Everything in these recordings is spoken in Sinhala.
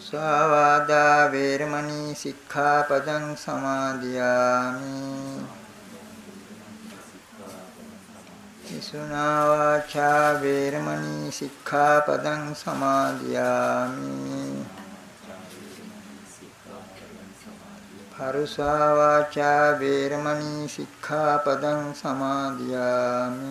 මුසාවාදා වේරමණී සික්ඛාපදං සමාදියාමි. විසුනා වාචා වේරමණී සික්ඛාපදං සමාදියාමි. පරුසා වාචා වේරමණී සික්ඛාපදං සමාදියාමි.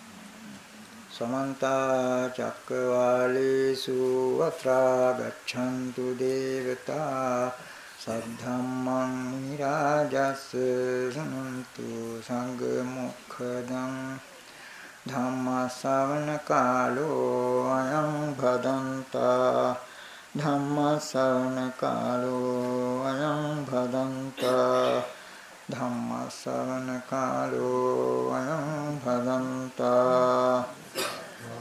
समन्ता चक्रवालेषु अत्रा गच्छन्तु देवता सद्धम्मं निराजस् शृणन्तु सङ्गमुखदं धम्मश्रवणकालो अयं भदन्ता धम्मश्रवणकालो अयं भदन्ता धम्मश्रवणकालो अयं भदन्ता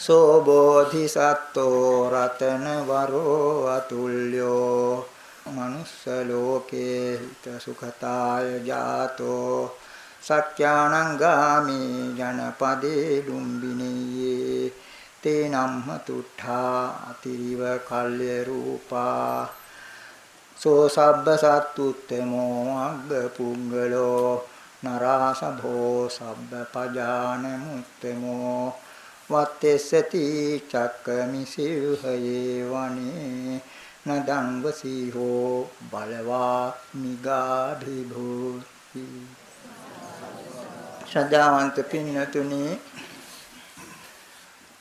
සෝ බෝධිසත්වෝ රතන වරෝ අතුල්‍යෝ මනුස්ස ලෝකේ හිත සුඛතාය ජාතෝ සත්‍යානං ගාමි ජනපදේ ලුම්බිනියේ තේ නම්ම තුට්ඨා අතිරිව කල්ය රූපා සෝ සබ්බ සත්තුත්තමෝ අග්ග පුංගලෝ නරාසභෝ සබ්බ පජාන මුත්තමෝ වත්තේසති චක්කමිසිවහයේ වනේ නදංගසී හෝ බලවා නිගාභිභූති ශ්‍රද්ධාවන්ත පින්නතුනි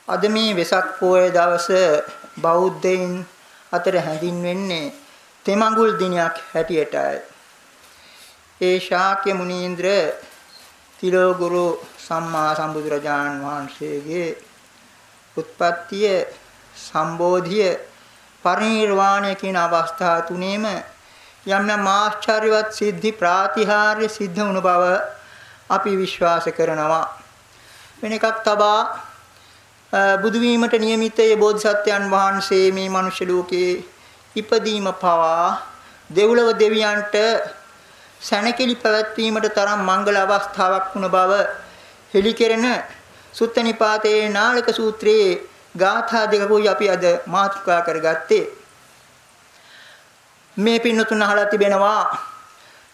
අද මේ වෙසක් පොය දවස බෞද්ධයින් අතර හැඳින්වෙන්නේ තෙමඟුල් දිනයක් හැටියටයි. ඒ ශාක්‍ය මුනීන්ද්‍ර තිලෝගුරු සම්මා සම්බුදුරජාණන් වහන්සේගේ උත්පත්තිය සම්බෝධිය පරිනිර්වාණය කියන අවස්ථා තුනේම යම් යම් ආශ්චර්යවත් සිද්ධි ප්‍රාතිහාර්ය සිද්ධ වුණ බව අපි විශ්වාස කරනවා. වෙන එකක් තබා බුදු වීමට නියමිතයේ බෝධිසත්වයන් වහන්සේ මේ මනුෂ්‍ය ලෝකේ ඉපදීම පවා දෙව්ලොව දෙවියන්ට සැනකෙලි පැවැත්වීමට තරම් මංගල අවස්ථාවක් වුණ බව හෙළිකෙරෙන සුත්ත නිපාතයේ නාලක සූත්‍රයේ ගාථා දෙකකුයි අපි අද මාතෘකා කරගත්තේ. මේ පින්නතුන් අහලා තිබෙනවා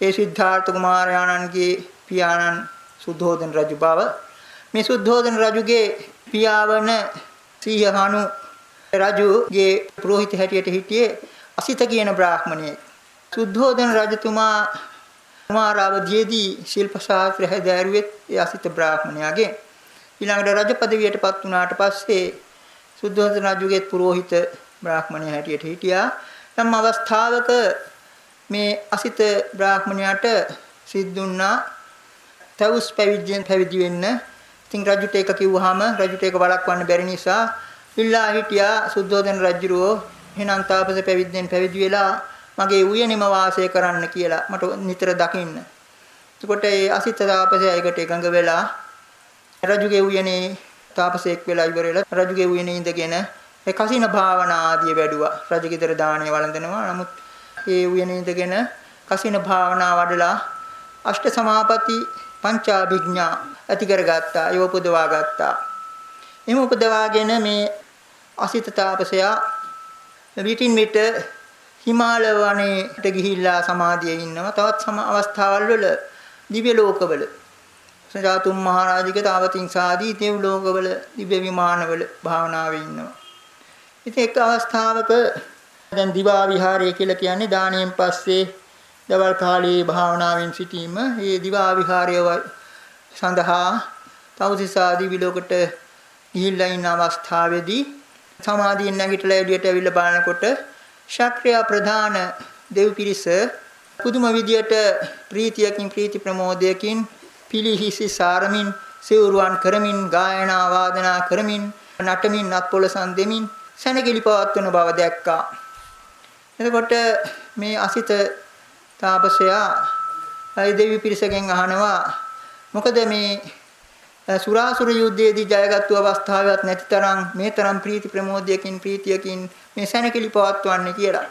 ඒ සිද්ධාර්ථ කුමාරයාණන්ගේ පියාණන් සුද්ධෝදන රජු බව. මේ සුද්ධෝදන රජුගේ පියාවන සීහහනු රජුගේ පුරোহিত හැටියට හිටියේ අසිත කියන බ්‍රාහ්මණයෙක් සුද්ධෝදන රජතුමා කුමාර අවධියේදී ශිල්ප ශාස්ත්‍රය හැදෑරුවෙත් ඒ අසිත බ්‍රාහ්මණයාගේ. ඊළඟට රජ পদවියටපත් වුණාට පස්සේ සුද්ධෝදන රජුගේ පුරোහිත බ්‍රාහ්මණය හැටියට හිටියා. නම් අවස්ථාවක මේ අසිත බ්‍රාහ්මණයාට සිද්දුන්නා තවුස් පැවිද්දෙන් පැවිදි වෙන්න. ඉතින් රජුට ඒක කිව්වහම රජුට ඒක වළක්වන්න බැරි නිසා ඉල්ලා හිටියා සුද්ධෝදන රජුරෝ. එහෙනම් තාපස පැවිද්දෙන් පැවිදි වෙලා මගේ උයනෙම වාසය කරන්න කියලා මට නිතර දකින්න. එතකොට ඒ අසිත තාපසයා ඒකට එකඟ වෙලා රජුගේ උයනේ තාපසයෙක් වෙලා ඉවර වෙලා රජුගේ උයනේ ඉඳගෙන ඒ කසින භාවනා ආදිය වැඩුවා. රජගෙදර දාණය වළඳනවා. නමුත් ඒ උයනේ ඉඳගෙන කසින භාවනා වඩලා අෂ්ට සමාපatti පංචාභිඥා ඇති කරගත්තා. ඒව උපදවා ගත්තා. එහම උපදවාගෙන මේ අසිත තාපසයා විටින් විට හිමාල වනයේට ගිහිල්ලා සමාධියේ ඉන්නවා. තවත් සම අවස්ථාවල් වල දිව්‍ය ලෝකවල සජාතුම් මහරජික තාවතින් සාදී දෙව් ලෝකවල දිව්‍ය විමානවල භාවනාවේ ඉන්නවා. ඉතින් එක් අවස්ථාවක දැන් දිවා විහාරය කියලා කියන්නේ දාණයෙන් පස්සේ දවල් කාලයේ භාවනාවෙන් සිටීම. මේ දිවා විහාරය සඳහා තවසිසාදී විලෝකට ගිහිල්ලා ඉන්න අවස්ථාවේදී සමාධියෙන් නැගිටලා එළියට ඇවිල්ලා බලනකොට ශක්‍රිය ප්‍රධාන දෙව් පිරිස පුදුම විදියට ප්‍රීතියකින් ප්‍රීති ප්‍රමෝදයකින් පිලිහිසි සාරමින් සිවුරුවන් කරමින් ගායනා වාදනා කරමින් නටමින් නත්පොලසන් දෙමින් සැනගිලි පවත්වන බව දැක්කා. එතකොට මේ අසිත තාපසයා අයි දෙවි පිරිසගෙන් අහනවා මොකද මේ සුරාසුර යුද්ධයේදී ජයගත්තු අවස්ථාවක් නැති තරම් මේ තරම් ප්‍රීති ප්‍රමෝදයකින් ප්‍රීතියකින් මේ සැනකෙලි පවත්වන්නේ කියලා.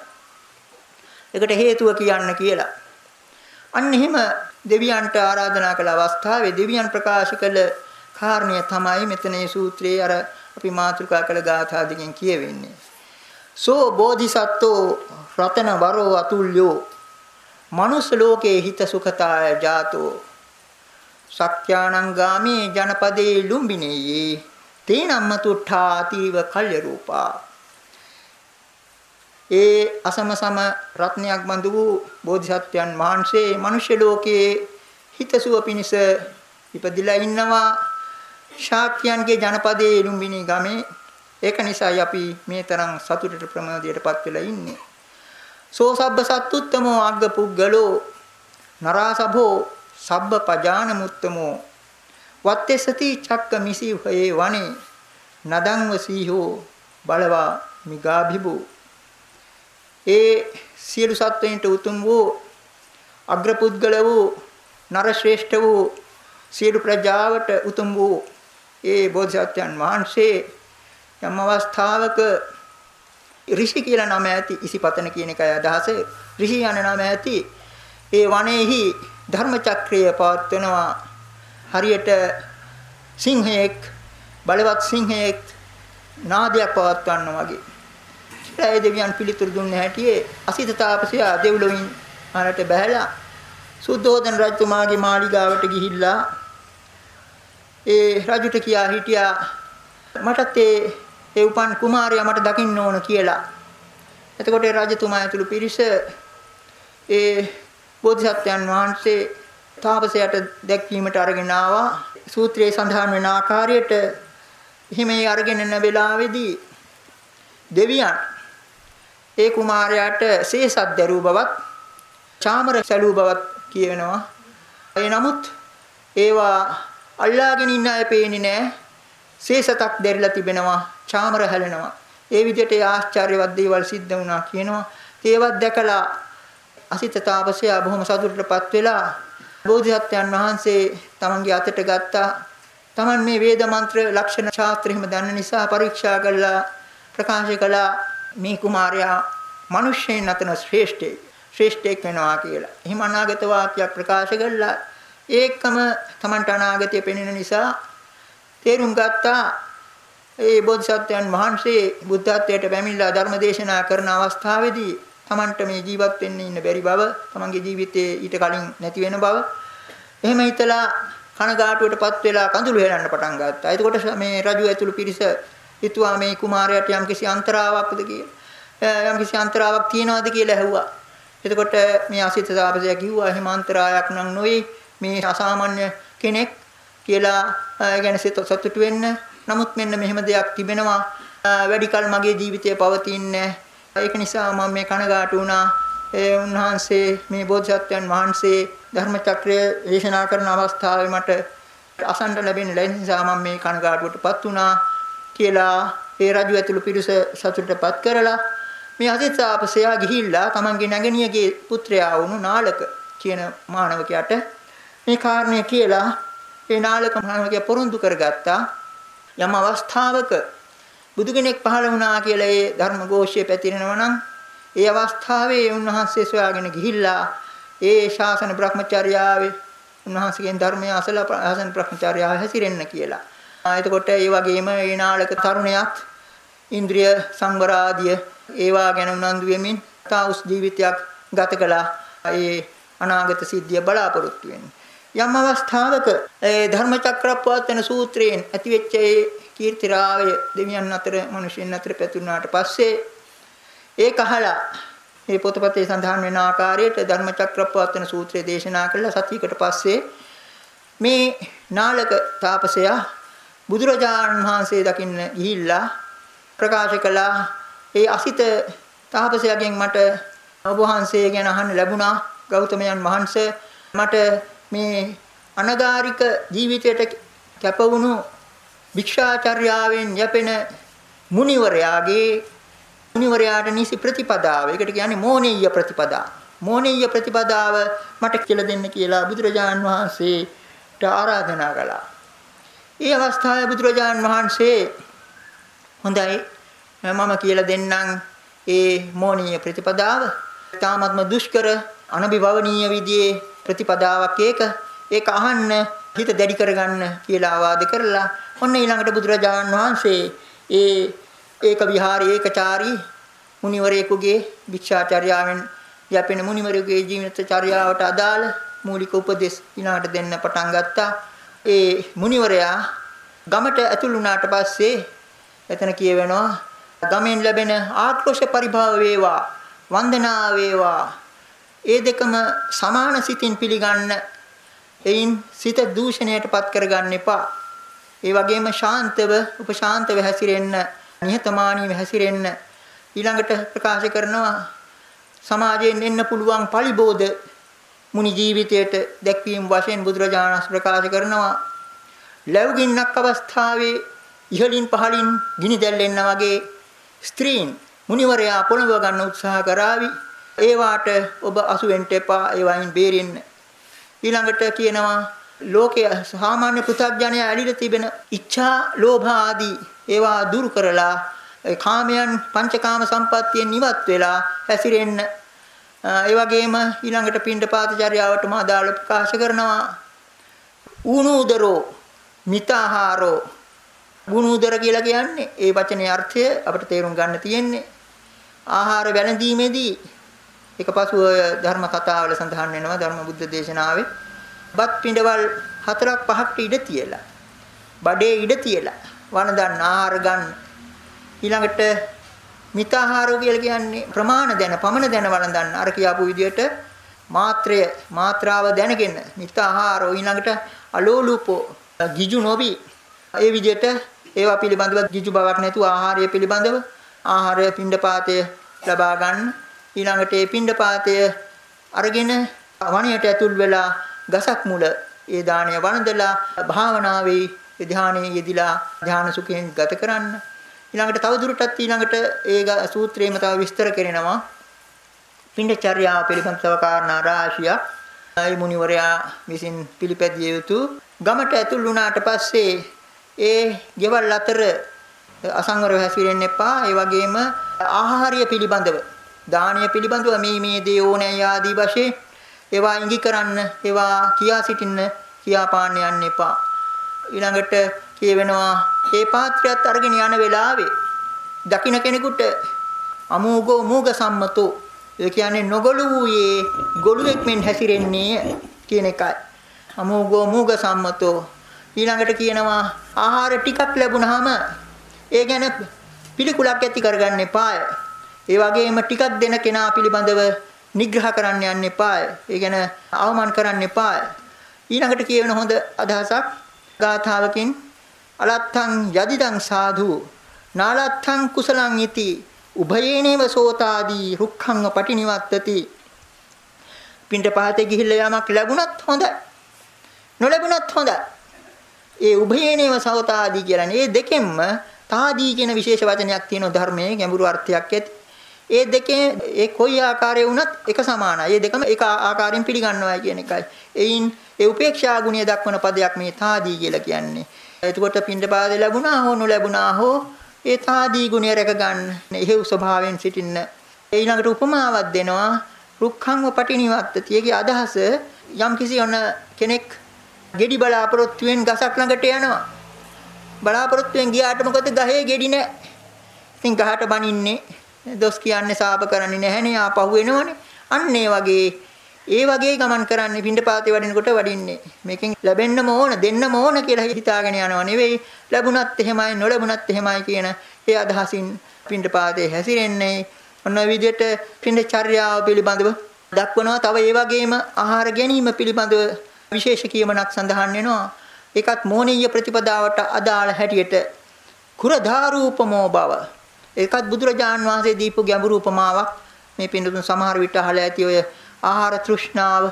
ඒකට හේතුව කියන්න කියලා. අන්න එහෙම දෙවියන්ට ආරාධනා කළ අවස්ථාවේ දෙවියන් ප්‍රකාශ කළ කාරණය තමයි මෙතන මේ සූත්‍රයේ අර අපි මාතෘකා කළ ගාථා දෙකෙන් කියවෙන්නේ. සෝ බෝධිසත්වෝ රතන වරෝ අතුල්‍යෝ මනුස්ස ලෝකේ හිත සුඛතාය ජාතෝ සක්්‍යානං ගාමේ ජනපදේ ලුම්බිනේයේ තේනම්ම තුට්ඨාතිව කල්ය රූපා. ඒ අසම සම රත්නයක් බඳු වූ බෝධිසත්වයන් වහන්සේ මනුෂ්‍ය ලෝකයේ හිතසුව පිණිස ඉපදිලා ඉන්නවා. ශාක්‍යයන්ගේ ජනපදයේ ලුම්බිනි ගමේ ඒක නිසායි අපි මේ තරම් සතුටට ප්‍රමෝදයටපත් වෙලා ඉන්නේ. සෝ සබ්බ සත්තුත්තමෝ අග්ග පුග්ගලෝ නරාසභෝ සබ්බ පජාන මුත්තමෝ වත්තේසති චක්ක මිසි හේ වනේ. නදංව සීහෝ බලවා මිගාභිබු. ඒ සියලු සත්වයින්ට උතුම් වූ අග්‍රපුද්ගල වූ නර ශ්‍රේෂ්ඨ වූ සියලු ප්‍රජාවට උතුම් වූ ඒ බෝධිසත්වයන් වහන්සේ යම් අවස්ථාවක ඍෂි කියලා නම ඇති ඉසිපතන කියන එකයි අදහස. ඍෂි යන නම ඇති ඒ වනයේහි ධර්ම චක්‍රය පවත්වනවා හරියට සිංහයෙක් බලවත් සිංහයෙක් නාදයක් පවත්වනවා වගේ ඒ දෙවියන් පිළිතුරු දුන්නේ හැටියේ අසිත තාපසයා දෙව්ලොවින් අරට බැහැලා සුද්ධෝදන රජතුමාගේ මාලිගාවට ගිහිල්ලා ඒ රජුට කියා හිටියා මටත් ඒ ඒ උපන් කුමාරයා මට දකින්න ඕන කියලා. එතකොට රජතුමා ඇතුළු පිරිස ඒ බෝධිසත්වයන් වහන්සේ තාපසයට දැක්වීමට අරගෙන ආවා. සූත්‍රයේ සඳහන් වෙන ආකාරයට එහෙම අරගෙන යන වෙලාවේදී දෙවියන් ඒ කුමාරයාට සේසත් දරූ බවත් චාමර සැලූ බවත් කියවෙනවා. ඒ නමුත් ඒවා අල්ලාගෙන ඉන්න අය පේන්නේ නැහැ. සේසතක් දැරිලා තිබෙනවා, චාමර හැලෙනවා. ඒ විදිහට ආශ්චර්යවත් දේවල් සිද්ධ වුණා කියනවා. ඒවත් දැකලා අසිත තාපසයා බොහොම සතුටටපත් වෙලා බෝධිසත්වයන් වහන්සේ තමන්ගේ අතට ගත්තා. තමන් මේ වේද මන්ත්‍ර ලක්ෂණ ශාස්ත්‍රෙහිම දන්න නිසා පරීක්ෂා කළා ප්‍රකාශ කළා මේ කුමාරයා මිනිස්යෙන් අතන ශ්‍රේෂ්ඨයි. ශ්‍රේෂ්ඨයෙක් වෙනවා කියලා. එහෙම අනාගත වාක්‍යයක් ප්‍රකාශ කළා. ඒකම තමන්ට අනාගතය පෙනෙන නිසා තේරුම් ගත්තා ඒ බෝධිසත්වයන් වහන්සේ බුද්ධත්වයට පැමිණලා ධර්ම දේශනා කරන අවස්ථාවේදී තමන්ට මේ ජීවත් වෙන්න ඉන්න බැරි බව, තමන්ගේ ජීවිතයේ ඊට කලින් නැති වෙන බව එහෙම හිතලා කනගාටුවටපත් වෙලා කඳුළු හෙලන්න පටන් ගත්තා. එතකොට මේ රජු ඇතුළු පිරිස හිතුවා මේ කුමාරයාට යම්කිසි අන්තරාවක්ද කියලා. යම්කිසි අන්තරාවක් තියනවාද කියලා ඇහුවා. එතකොට මේ අසිත තාපසයා කිව්වා එහෙම අන්තරායක් නම් නොවේ. මේ අසාමාන්‍ය කෙනෙක් කියලා ගැන සතුටු වෙන්න. නමුත් මෙන්න මෙහෙම දෙයක් තිබෙනවා. වැඩි කල මගේ ජීවිතය පවතින්නේ ඒක නිසා මම මේ කනගාටු වුණා. ඒ උන්වහන්සේ මේ බෝධිසත්වයන් වහන්සේ ධර්ම චක්‍රය දේශනා කරන අවස්ථාවේ මට අසන්න ලැබෙන නිසා මම මේ කනගාටුවටපත් වුණා කියලා ඒ රජු ඇතුළු පිරිස සතුටටපත් කරලා මේ අදිත්‍යාපසයා ගිහිල්ලා තමන්ගේ නැගණියගේ පුත්‍රයා වුණු නාලක කියන මානවකයාට මේ කාරණය කියලා ඒ නාලක මානවකයා පොරොන්දු කරගත්තා යම් අවස්ථාවක බුදු කෙනෙක් පහළ වුණා කියලා ඒ ධර්ම ഘോഷය පැතිරෙනවා නම් ඒ අවස්ථාවේ උන්වහන්සේ සොයාගෙන ගිහිල්ලා ඒ ශාසන බ්‍රහ්මචර්යාවේ උන්වහන්සේගෙන් ධර්මය අසලා ශාසන බ්‍රහ්මචර්යාව හැසිරෙන්න කියලා. එතකොට ඒ වගේම ඒ නාලක තරුණයාත් ඉන්ද්‍රිය සංවරාදිය ඒවා ගැන උනන්දු වෙමින් තාඋස් ජීවිතයක් ගත කළා. ඒ අනාගත සිද්ධිය බලාපොරොත්තු වෙන්නේ. යම් අවස්ථාවක ඒ ධර්මචක්‍රප්‍රවත්තන සූත්‍රයෙන් ඇතිවෙච්ච ඒ කීර්තිරාවය දෙවියන් අතර මිනිසෙන් අතර පැතුනාට පස්සේ ඒක අහලා මේ පොතපතේ සඳහන් වෙන ආකාරයට ධර්මචක්‍රප්‍රවත්තන සූත්‍රය දේශනා කළා. සතියකට පස්සේ මේ නාලක තාපසයා බුදුරජාණන් වහන්සේ දකින්න ගිහිල්ලා ප්‍රකාශ කළා ඒ අසිත තාපසයාගෙන් මට ඔබ වහන්සේ ගැන අහන්න ලැබුණා ගෞතමයන් වහන්සේ. මට මේ අනගාരിക ජීවිතයට කැපවුණු භික්ෂාචර්යාවෙන් යැපෙන මුනිවරයාගේ මුනිවරයාට නිසි ප්‍රතිපදාව. ඒකට කියන්නේ මෝනීය ප්‍රතිපදාව. මෝනීය ප්‍රතිපදාව මට කියලා දෙන්න කියලා බුදුරජාන් වහන්සේට ආරාධනා කළා. ඒ අවස්ථාවේ බුදුරජාන් වහන්සේ හොඳයි මම කියලා දෙන්නම් ඒ මෝනීය ප්‍රතිපදාව. තාමත්ම දුෂ්කර අනබිවවනීය විදිහේ ප්‍රතිපදාවක් ඒක. ඒක අහන්න හිත දැඩි කරගන්න කියලා ආවාද කරලා ඔන්න ඊළඟට බුදුරජාණන් වහන්සේ ඒ ඒක විහාරී ඒකචාරී මුනිවරයෙකුගේ භික්ෂාචර්යාවෙන් යැපෙන මුනිවරයෙකුගේ ජීවිත චර්යාවට අදාළ මූලික උපදෙස් ඊළඟට දෙන්න පටන් ගත්තා. ඒ මුනිවරයා ගමට ඇතුළු වුණාට පස්සේ එතන කියවෙනවා ගමෙන් ලැබෙන ආක්‍රෝෂ පරිභව වේවා වන්දනා වේවා. ඒ දෙකම සමාන සිතින් පිළිගන්න. එයින් සිත දූෂණයටපත් කරගන්න එපා. ඒ වගේම ශාන්තව උපශාන්තව හැසිරෙන්න නිහතමානීව හැසිරෙන්න. ඊළඟට ප්‍රකාශ කරනවා සමාජයෙන් එන්න පුළුවන් පරිබෝධ මුනි ජීවිතයට දැක්වීම වශයෙන් බුදුරජාණන් ප්‍රකාශ කරනවා. ලැබුගින්නක් අවස්ථාවේ ඉහලින් පහලින් ගිනි දැල්ලෙන්න වගේ ස්ත්‍රීන් මුනිවරයා පොළඹ ගන්න උත්සාහ කරાવી. ඒවාට ඔබ අසු වෙන්න එපා ඒවයින් බේරෙන්න. ඊළඟට කියනවා ලෝකයේ සාමාන්‍ය පෘථග්ජනය ඇලිලා තිබෙන ඉච්ඡා ලෝභ ආදී ඒවා දුරු කරලා කාමයන් පංචකාම සම්පත්තියෙන් ඉවත් වෙලා හැසිරෙන්න ඒ වගේම ඊළඟට පින්ඩපාතචර්යාවටම අදාළ ප්‍රකාශ කරනවා. ඌනෝදරෝ මිතාහාරෝ. ගුණෝදර කියලා කියන්නේ ඒ වචනේ අර්ථය අපිට තේරුම් ගන්න තියෙන්නේ. ආහාර වැළඳීමේදී එකපසු ධර්ම කතාවල සඳහන් වෙනවා ධර්ම බුද්ධ දේශනාවේ බත් පිඬවල් හතරක් පහක් ඉඩ තියලා බඩේ ඉඩ තියලා වනදන් ආහාර ගන්න ඊළඟට මිතාහාරෝ කියලා කියන්නේ ප්‍රමාණ දැන පමණ දැන වළඳන්න අර කියාපු විදිහට මාත්‍රය මාත්‍රාව දැනගෙන මිතාහාරෝ ඊළඟට අලෝලූපෝ ගිජු නොවි. ඒ විදිහට ඒවා පිළිබඳව ගිජු බවක් නැතුව ආහාරය පිළිබඳව ආහාරය පිණ්ඩපාතය ලබා ගන්න. ඊළඟට ඒ පිණ්ඩපාතය අරගෙන වණයට ඇතුල් වෙලා ගසක් මුල ඒ දාණය වන්දලා භාවනාවේ ධානයේ යෙදිලා ධාන සුඛයෙන් ගත කරන්න. ඊළඟට තව දුරටත් ඊළඟට ඒ සූත්‍රයේම තව විස්තර කරනවා. පින්ඩචර්යාව පිළිබඳ තව කාරණා රාශියක්. ඒ මුනිවරයා විසින් පිළිපැදිය යුතු ගමට ඇතුල් වුණාට පස්සේ ඒ ගෙවල් අතර අසංවරව හැසිරෙන්න එපා. ඒ වගේම ආහාරය පිළිබඳව දානීය පිළිබඳව මේ මේ දේ ඕනෑ ආදී වශයෙන් ඒවා ඉඟි කරන්න ඒවා කියා සිටින්න කියා පාන්න යන්න එපා. ඊළඟට කියවෙනවා ඒ පාත්‍රයත් අරගෙන යන වෙලාවේ දකින්න කෙනෙකුට අමෝගෝ මෝග සම්මතෝ ඒ කියන්නේ නොගොළු වූයේ ගොළුෙක් මෙන් හැසිරෙන්නේ කියන එකයි. අමෝගෝ මෝග සම්මතෝ ඊළඟට කියනවා ආහාර ටිකක් ලැබුණාම ඒ ගැන පිළිකුලක් ඇති කරගන්න එපාය. ඒ වගේම ටිකක් දෙන කෙනා පිළිබඳව නිග්‍රහ කරන්න යන්න එපාය. ඒ ගැන අවමන් කරන්න එපාය. ඊළඟට කියවෙන හොඳ අදහසක් ගාථාවකින් අලත්තං යදිදං සාධු නාලත්තං කුසලං ඉති උභයේනේව සෝතාදී රුක්ඛංව පටිනිවත්තති පින්ට පහතේ ගිහිල්ලා යමක් ලැබුණත් හොඳයි නොලැබුණත් හොඳයි ඒ උභයේනේව සෝතාදී කියන්නේ ඒ දෙකෙන්ම තාදී කියන විශේෂ වචනයක් තියෙන ධර්මයේ ගැඹුරු අර්ථයක් ඇති. ඒ දෙකේ ඒ කොයි ආකාරයේ වුණත් එක සමානයි. ඒ දෙකම එක ආකාරයෙන් පිළිගන්නවා කියන එකයි. එයින් ඒ උපේක්ෂා ගුණය දක්වන පදයක් මේ තාදී කියලා කියන්නේ. එතකොට පින්ඩපාතේ ලැබුණා හෝ නොලැබුණා හෝ ඒ තාදී ගුණය රැක ගන්න. එහෙව් ස්වභාවයෙන් සිටින්න. ඊළඟට උපමාවක් දෙනවා. රුක්ඛංව පටිනිවත්තති. ඒකේ අදහස යම් කිසි ඔන්න කෙනෙක් ගෙඩි බලාපොරොත්තුෙන් ගසක් ළඟට යනවා. බලාපොරොත්තුෙන් ගියාට මොකද ගහේ ගෙඩි නැහැ. ඉතින් ගහට බනින්නේ දොස් කියන්නේ සාප කරන්නේ නැහනේ ආපහු එනවනේ. අන්න ඒ වගේ ඒ වගේ ගමන් කරන්නේ පින්ඩපාතේ වඩිනකොට වඩින්නේ. මේකෙන් ලැබෙන්නම ඕන දෙන්නම ඕන කියලා හිතාගෙන යනවා නෙවෙයි. ලැබුණත් එහෙමයි නොලැබුණත් එහෙමයි කියන ඒ අදහසින් පින්ඩපාතේ හැසිරෙන්නේ. ඔන්න විදිහට පින්ඩචර්යාව පිළිබඳව දක්වනවා. තව ඒ වගේම ආහාර ගැනීම පිළිබඳව විශේෂ කියමනක් සඳහන් වෙනවා. ඒකත් මෝනීය ප්‍රතිපදාවට අදාළ හැටියට කුරධාරූපමෝ බව. ඒකත් බුදුරජාන් වහන්සේ දීපු ගැඹුරු උපමාවක්. මේ පින්දුතුන් සමහර විට අහලා ඇති ඔය ආහාර තෘෂ්ණාව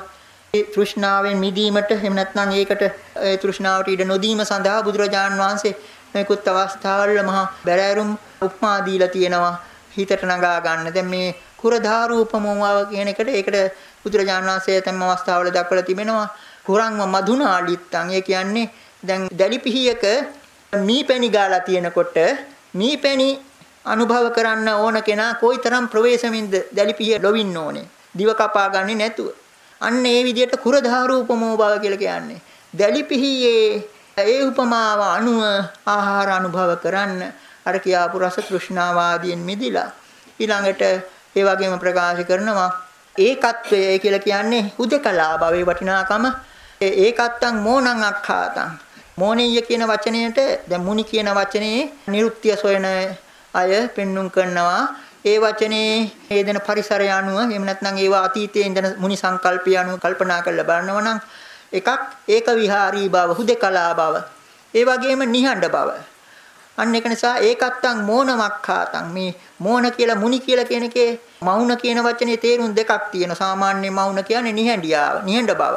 ඒ තෘෂ්ණාවෙන් මිදීමට එහෙම නැත්නම් ඒකට ඒ තෘෂ්ණාවට ඉඩ නොදීම සඳහා බුදුරජාන් වහන්සේ මේකුත් අවස්ථාවල මහා බැරෑරුම් උපමා දීලා තියෙනවා හිතට නගා ගන්න. දැන් මේ කුරධාරූපමෝව කියන එකට ඒකට බුදුරජාණන් වහන්සේ තම අවස්ථාවල දක්වලා තිබෙනවා කුරංව මధుනාලිත්තං ඒ කියන්නේ දැන් දැලිපිහියක මීපැණි ගාලා තියෙනකොට මීපැණි අනුභව කරන්න ඕන කෙනා කොයිතරම් ප්‍රවේශමින්ද දැලිපිහිය ලොවින්න ඕනේ? දිව කපා ගන්නේ නැතුව. අන්න ඒ විදිහට කුරධාරු උපමෝ බව කියලා කියන්නේ. දැලිපිහියේ ඒ උපමාව අනුව ආහාර අනුභව කරන්න අර කියාපු රස තෘෂ්ණාවාදීන් මිදිලා ඊළඟට ඒ වගේම ප්‍රකාශ කරනවා ඒකත්වය කියලා කියන්නේ හුදකලා භවයේ වටිනාකම. ඒකත්තං මෝනං අක්ඛාතං. මෝනිය කියන වචනයට දැන් මුනි කියන වචනේ නිරුක්තිය සොයන අය පෙන්눔 කරනවා. ඒ වචනේ හේදෙන පරිසරය අනුව එහෙම නැත්නම් ඒවා අතීතයේ ඉඳන මුනි සංකල්පය අනුව කල්පනා කරලා බලනවා නම් එකක් ඒක විහාරී බව හුදකලා බව ඒ වගේම නිහඬ බව. අන්න ඒක නිසා ඒකත්තං මෝනමක්ඛාතං. මේ මෝන කියලා මුනි කියලා කියන එකේ මෞන කියන වචනේ තේරුම් දෙකක් තියෙනවා. සාමාන්‍ය මෞන කියන්නේ නිහඬියාව නිහඬ බව.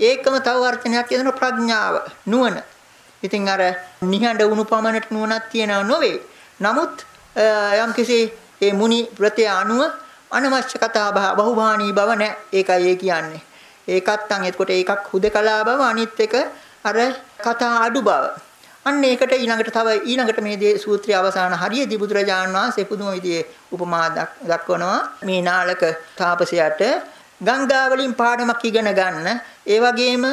ඒකම තව වර්තනයක් කියන ප්‍රඥාව නුවණ. ඉතින් අර නිහඬ වුණු පමණට නුවණක් තියනව නොවේ. නමුත් යම්කිසි ඒ මුනි ප්‍රත්‍ය අනුව අනවශ්‍ය කතා බහ බහුභාණී බව නැහැ. ඒකයි ඒ කියන්නේ. ඒකත් අන් එතකොට ඒකක් හුදකලා බව අනිත් එක අර කතා අඩු බව. අන්න ඒකට ඊළඟට තව ඊළඟට මේ දේ සූත්‍රය අවසාන හරියදී බුදුරජාණන් වහන්සේ පුදුම විදිහේ උපමා දක්වනවා මේ නාලක තාපසයාට ගංගා වලින් පාඩමක් ඉගෙන ගන්න ඒ වගේම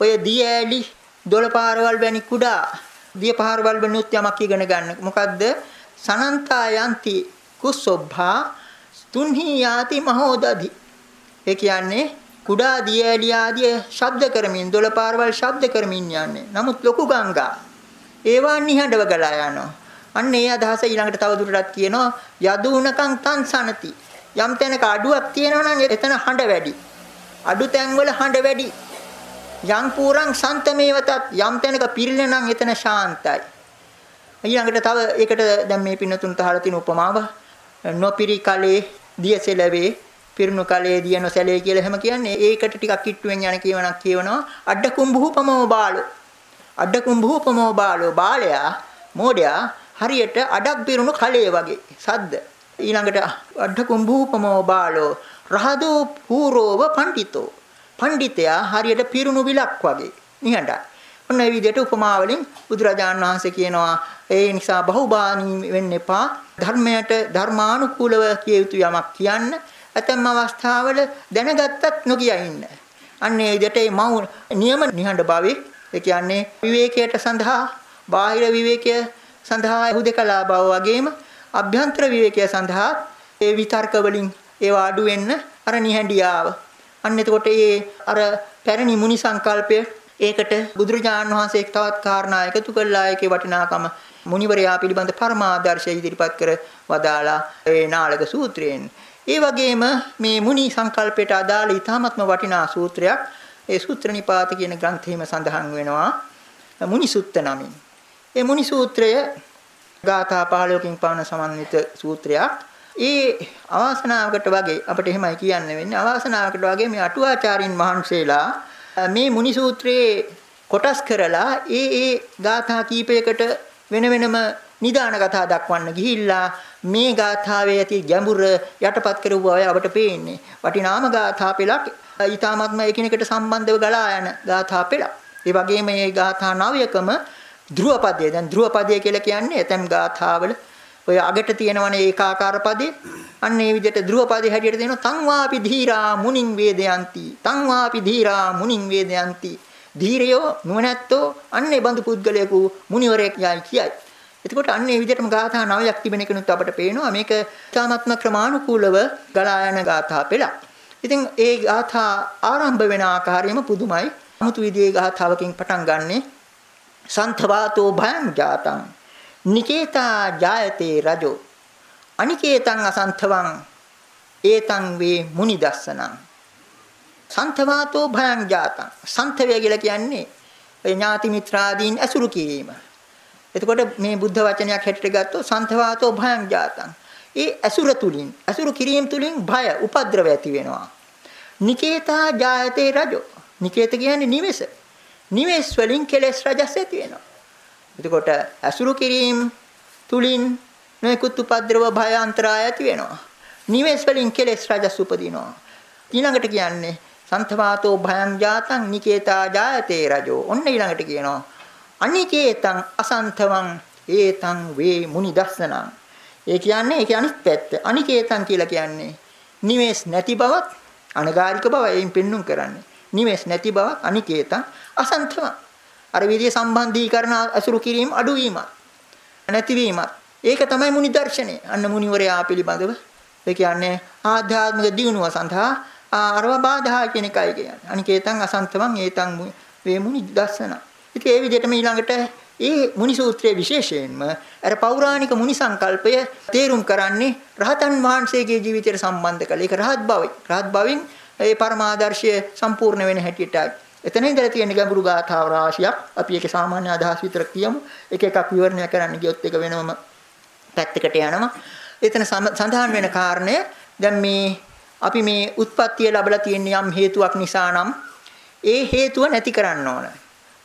ඔය දී ඈලි දොළ පාරවල් වැනි කුඩා දිය පාරවල් වෙනුත් යමක් ඉගෙන ගන්න මොකද්ද සනන්තා යන්ති කුසොබ්භා තුන්හි යාති මහෝදදි ඒ කියන්නේ කුඩා දී ඈලි ආදී ශබ්ද කරමින් දොළ පාරවල් ශබ්ද කරමින් යන්නේ නමුත් ලොකු ගංගා ඒවා නිහඬව ගලා යනවා අන්න ඒ අදහස ඊළඟට තව දුරටත් කියනවා යදුනකං තන් සනති යම් තැනක අඩුවක් තියෙනවා නම් එතන හඬ වැඩි. අඩු තැන්වල හඬ වැඩි. යම් පුරං සන්තමේවතත් යම් තැනක පිරිල නම් එතන ශාන්තයි. ඊළඟට තව ඒකට දැන් මේ පින්නතුන් තහලා තියෙන උපමාව නොපිරි කලේ දියසෙලවේ පිරුණු කලේ දිය නොසැලේ කියලා එහෙම කියන්නේ ඒකට ටිකක් කිට්ටුවෙන් යන කියවනක් කියවනවා අඩ කුම්භූපමෝ බාලෝ අඩ කුම්භූපමෝ බාලෝ බාලයා මෝඩයා හරියට අඩක් පිරුණු කලයේ වගේ සද්ද. ඊළඟට අඩ කුම්භූපමෝ බාලෝ රහදෝ පූරෝව පඬිතෝ. පඬිතයා හරියට පිරුණු විලක් වගේ නිහඬයි. ඔන්න ඒ විදිහට උපමා වලින් බුදුරජාණන් වහන්සේ කියනවා ඒ නිසා බහුබානී වෙන්න එපා. ධර්මයට ධර්මානුකූලව කිය යුතු යමක් කියන්න. ඇතැම් අවස්ථාවල දැනගත්තත් නොකිය ඉන්න. අන්න ඒ විදිහට මේ මව් නියම නිහඬ භාවයේ ඒ කියන්නේ විවේකයට සඳහා බාහිර විවේකය සඳහා හුදකලා බව වගේම අභ්‍යන්තර විවේකය සඳහා ඒ විතර්ක වලින් ඒවා අඩු වෙන්න අර නිහඬියාව. අන්න එතකොට ඒ අර පැරණි මුනි සංකල්පය ඒකට බුදුරජාණන් වහන්සේ තවත් කාරණා එකතු කළා ඒකේ වටිනාකම මුනිවරයා පිළිබඳ පරමාදර්ශය ඉදිරිපත් කර වදාලා ඒ නාලක සූත්‍රයෙන්. ඒ වගේම මේ මුනි සංකල්පයට අදාළ ඊ타ත්ම වටිනා සූත්‍රයක් ඒ සූත්‍ර නිපාත කියන ග්‍රන්ථයේම සඳහන් වෙනවා මුනි සුත්ත නමින්. ඒ මුනි සූත්‍රය ගාථා 15කින් පවන සමන්විත සූත්‍රයක්. ඒ අවාසනාවකට වගේ අපිට එහෙමයි කියන්න වෙන්නේ අවාසනාවකට වගේ මේ අටුවාචාරින් වහන්සේලා මේ මුනි සූත්‍රයේ කොටස් කරලා ඒ ඒ ගාථා කීපයකට වෙන වෙනම නිදාන කතා දක්වන්න ගිහිල්ලා මේ ගාථාවේ ඇති ගැඹුර යටපත් කරුවා අය අපට පේන්නේ. වටිනාම ගාථා පෙළක් ඊ타මත්ම එකිනෙකට සම්බන්ධව ගලා යන ගාථා පෙළක්. ඒ වගේම මේ ගාථා නවයකම ධ්‍රුවපදයේ. දැන් ධ්‍රුවපදයේ කියලා කියන්නේ ඇතම් ගාථාවල ඔය අගට තියෙනවනේ ඒකාකාර පදේ. අන්න ඒ විදිහට ධ්‍රුවපදේ හැටියට දෙනවා තං වාපි ධීරා මුනින් වේදයන්ති. තං වාපි ධීරා මුනින් වේදයන්ති. ධීරයෝ නුවණැත්තෝ අන්න ඒ බඳු පුද්ගලයෙකු මුනිවරයෙක් යයි කියයි එතකොට අන්න ඒ විදිහටම ගාථා නවයක් තිබෙන කෙනුත් අපට පේනවා මේක තාමත්ම ක්‍රමානුකූලව ගලා යන ගාථා පෙළක්. ඉතින් ඒ ගාථා ආරම්භ වෙන ආකාරයම පුදුමයි. 아무තු විදිහේ ගාථාවකින් පටන් ගන්නේ සන්තවාතෝ භයං ජාතං නිකේතා ජායතේ රජෝ අනිකේතං අසන්තවං ඒතං වේ මුනි දස්සනං සන්තවාතෝ භයං ජාතං සන්තවය කියලා කියන්නේ ඥාති මිත්‍රාදීන් ඇසුරු කිරීම එතකොට මේ බුද්ධ වචනයක් හැටියට ගත්තොත් සන්තවාතෝ භයං ජාතං. ඒ අසුර තුලින් අසුර කිරීම තුලින් භය උපද්‍රව ඇති වෙනවා. නිකේතා ජායතේ රජෝ. නිකේත කියන්නේ නිවෙස. නිවෙස් වලින් කෙලෙස් රජස් ඇති වෙනවා. එතකොට අසුර කිරීම තුලින් නොයෙකුත් උපද්‍රව භය අන්තරාය ඇති වෙනවා. නිවෙස් වලින් කෙලෙස් රජස් උපදිනවා. ඊළඟට කියන්නේ සන්තවාතෝ භයං ජාතං නිකේතා ජායතේ රජෝ. ඔන්න ඊළඟට කියනවා අනිකේතං අසන්තවං ඒතං වේ මුනි දස්සනං. ඒ කියන්නේ ඒක අනිත් පැත්ත. අනිකේතං කියලා කියන්නේ නිවෙස් නැති බවත් අනගාരിക බව එයින් පෙන්눔 කරන්නේ. නිවෙස් නැති බවත් අනිකේතං අසන්තවං. අර විදිය සම්බන්ධීකරණ අසුරු කිරීම අඩු වීමත් නැතිවීමත් ඒක තමයි මුනි දර්ශනය. අන්න මුනිවරයා පිළිබඳව ඒ කියන්නේ ආධ්‍යාත්මික දියුණුව සඳහා අරව බාධා කියන එකයි කියන්නේ අනිකේතං අසන්තවං ඒතං වේ මුනි දස්සනං ඉතින් ඒ විදිහටම ඊළඟට ඒ මුනි සූත්‍රයේ විශේෂයෙන්ම අර පෞරාණික මුනි සංකල්පය තේරුම් කරන්නේ රහතන් වහන්සේගේ ජීවිතයට සම්බන්ධ කළ. ඒක රහත් භවයි. රහත් භවෙන් ඒ පරමාදර්ශය සම්පූර්ණ වෙන හැටියටයි. එතන ඉඳලා තියෙන ගැඹුරු ගාථා රාශියක් අපි ඒකේ සාමාන්‍ය අදහස් විතර කියමු. එක එකක් විවරණය කරන්න ගියොත් ඒක වෙනම පැත්තකට යනවා. එතන සඳහන් වෙන කාරණය දැන් මේ අපි මේ උත්පත්තිය ලැබලා තියෙන යම් හේතුවක් නිසා නම් ඒ හේතුව නැති කරන්න ඕන.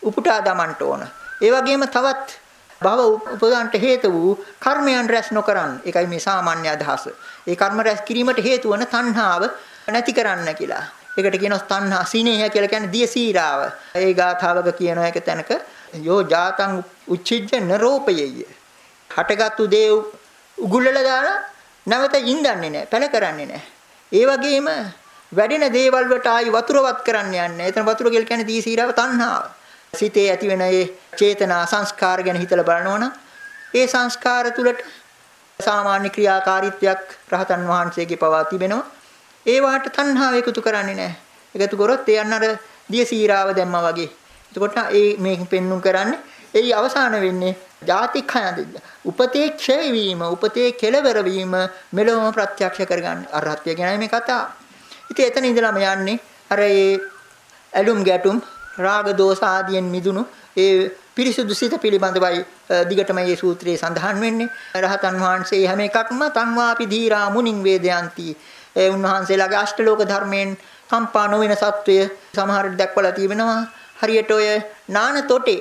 උපුටා දමන්න ඕන. ඒ වගේම තවත් භව උපදාන්ට හේතු වූ කර්මයන් රැස් නොකරන්න. ඒකයි මේ සාමාන්‍ය අදහස. ඒ කර්ම රැස් කිරීමට හේතු වන තණ්හාව නැති කරන්න කියලා. ඒකට කියනවා තණ්හා සීනේය කියලා කියන්නේ දිය සීරාව. ඒ ගාථාවක කියන එක තැනක යෝ ජාතං උච්චිජ්ජ නරෝපයෙය. හටගත්තු දේ උගුල්ලලා දාලා නැවත ඉඳන්නේ නැහැ, පැල කරන්නේ නැහැ. ඒ වගේම වැඩෙන දේවල් වලට ආයි වතුරවත් කරන්න යන්නේ. එතන වතුර කියලා කියන්නේ දී සීරාව තණ්හාව. සිතේ ඇති වෙන ඒ චේතනා සංස්කාර ගැන හිතලා බලනවනම් ඒ සංස්කාර තුලට සාමාන්‍ය ක්‍රියාකාරීත්වයක් රහතන් වහන්සේගේ පවා තිබෙනවා. ඒ වාට තණ්හාව එකතු කරන්නේ නැහැ. එකතු කරොත් ඒ අන්න අර දිය සීරාව දැම්මා වගේ. එතකොට ඒ මේක පෙන්눔 කරන්නේ ඒ අවසාන වෙන්නේ ජාතිඛයන්ද උපතේ ක්ෂය වීම උපතේ කෙලවර වීම මෙලොවම ප්‍රත්‍යක්ෂ කරගන්න අරහත්ය ගැන මේ කතාව. ඉතින් එතන ඉඳලාම යන්නේ අර ඒ ඇලුම් ගැටුම් රාග දෝෂ ආදියෙන් මිදුණු ඒ පිරිසුදු සිත පිළිබඳවයි දිගටම මේ සූත්‍රයේ සඳහන් වෙන්නේ. රහතන් වහන්සේ හැම එකක්ම තන්වාපි ධීරා මුනින් වේදයන්ති. ඒ උන්වහන්සේලාගේ අෂ්ටලෝක ධර්මයෙන් කම්පා නොවන සත්වය සමහර දක්වලා තියෙනවා. හරියට ඔය නාන තොටේ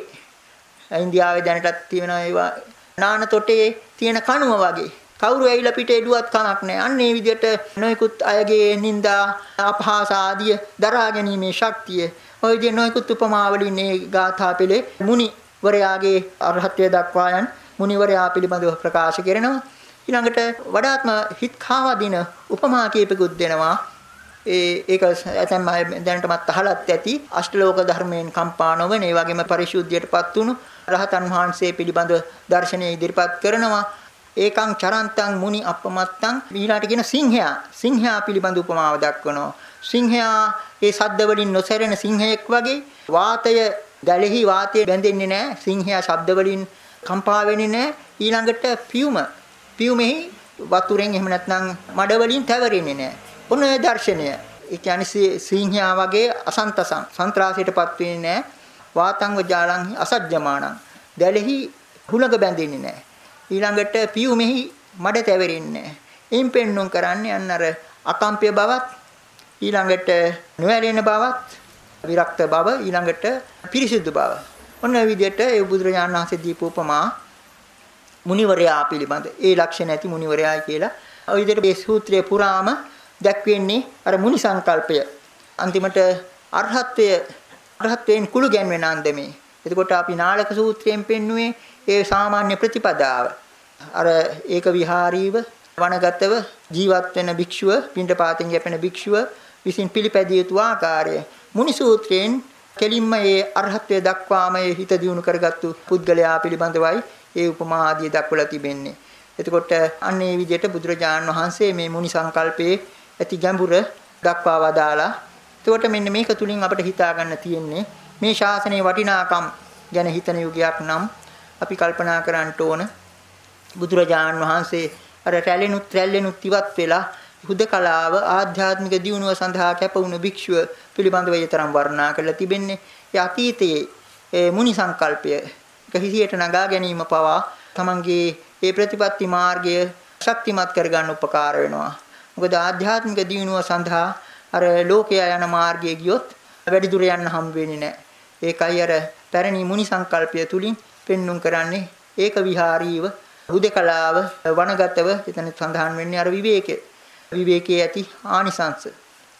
ඉන්දියාවේ දැනටත් තියෙනවා ඒවා නාන තොටේ තියෙන කණුව වගේ. කවුරු ඇවිල්ලා පිට එළුවත් කමක් නැහැ. අන්න ඒ විදිහට නොයෙකුත් අයගේ නිന്ദා අපහාස ආදිය දරා ගැනීමේ ශක්තිය ඔය විදිහ නොයෙකුත් උපමාවලින් මේ ගාථා පෙළේ මුනි වරයාගේ අරහත්ත්වය දක්වා යන මුනිවරයා පිළිබඳව ප්‍රකාශ කරනවා. ඊළඟට වඩාත්ම හිත් කාවදින උපමා කීපකුත් දෙනවා. ඒ ඒක ඇතැම් අය දැනටමත් අහලත් ඇති අෂ්ටලෝක ධර්මයෙන් කම්පා නොවන ඒ වගේම පරිශුද්ධියටපත් වුණු රහතන් වහන්සේ පිළිබඳ දර්ශනය ඉදිරිපත් කරනවා. ඒකං චරන්තං මුනි අපමත්තං ඊළාට කියන සිංහයා. සිංහයා පිළිබඳ උපමාව දක්වනවා. සිංහයා ඒ සද්ද වලින් නොසැරෙන සිංහයෙක් වගේ වාතය ගැලෙහි වාතය බැඳෙන්නේ නැහැ. සිංහයා ශබ්ද වලින් කම්පා වෙන්නේ නැහැ. ඊළඟට පියුම. පියුමෙහි වතුරෙන් එහෙම නැත්නම් මඩ වලින් තැවරෙන්නේ නැහැ. ඔන්න ඔය දර්ශනය. ඒ කියන්නේ සිංහයා වගේ අසන්තසං සන්ත්‍රාසයටපත් වෙන්නේ නැහැ. වාතං වජාලං අසජ්ජමානං. දැලෙහි හුලඟ බැඳෙන්නේ නැහැ. ඊළඟට පියුමෙහි මඩ තැවෙරින්නේ නැහැ. එයින් පෙන්눔 කරන්නේ අන්න අර අකම්ප්‍ය බවත් ඊළඟට නොඇලෙන බවත් විරක්ත බව ඊළඟට පිරිසිදු බව. ඔන්න ඔය විදිහට ඒ බුදුරජාණන් වහන්සේ දීප උපමා මුනිවරයා පිළිබඳ ඒ ලක්ෂණ ඇති මුනිවරයා කියලා ඔය විදිහට මේ සූත්‍රයේ පුරාම දැක්වෙන්නේ අර මුනි සංකල්පය. අන්තිමට අරහත්ත්වය අරහත්ත්වයෙන් කුළු ගැන්වෙන අන්දමේ. එතකොට අපි නාලක සූත්‍රයෙන් පෙන්නුවේ ඒ සාමාන්‍ය ප්‍රතිපදාව. අර ඒක විහාරීව වනගතව ජීවත් වෙන භික්ෂුව, පින්ඩපාතෙන් යැපෙන භික්ෂුව විසින් පිළිපැදිය යුතු ආකාරය. මුනි සූත්‍රයෙන් කෙලින්ම ඒ අරහත්ත්වයට දක්වාම හිත දියුණු කරගත්තු පුද්ගලයා පිළිබඳවයි ඒ උපමා ආදිය දක්වලා තිබෙන්නේ. එතකොට අන්න ඒ විදිහට බුදුරජාණන් වහන්සේ මේ මුනි සංකල්පයේ ඇති ගැඹුර දක්වා වදාලා. එතකොට මෙන්න මේක තුලින් අපිට හිතා ගන්න තියෙන්නේ මේ ශාසනයේ වටිනාකම් ගැන හිතන යුගයක් නම් අපි කල්පනා කරන්න ඕන බුදුරජාණන් වහන්සේ අර රැළෙනුත් රැළෙනුත් ඉවත් වෙලා හුදකලාව ආධ්‍යාත්මික දියුණුව සඳහා කැප වුණු භික්ෂුව පිළිබඳව ඊතරම් වර්ණනා කරලා තිබෙන්නේ. ඒ අතීතයේ ඒ මුනි සංකල්පය කහිසියට නගා ගැනීම පවා තමන්ගේ ඒ ප්‍රතිපත්ති මාර්ගය ශක්තිමත් කරගන්න උපකාර වෙනවා. මොකද ආධ්‍යාත්මික දියුණුව සඳහා අර ලෝකයා යන මාර්ගයේ ගියොත් වැඩි දුර යන්න හම් වෙන්නේ නැහැ. ඒකයි අර පැරණි මුනි සංකල්පය තුලින් පෙන්눔 කරන්නේ ඒක විහාරීව හුදකලාව වනගතව එතන සඳහන් වෙන්නේ අර විවේකය. විවේකයේ ඇති ආනිසංස.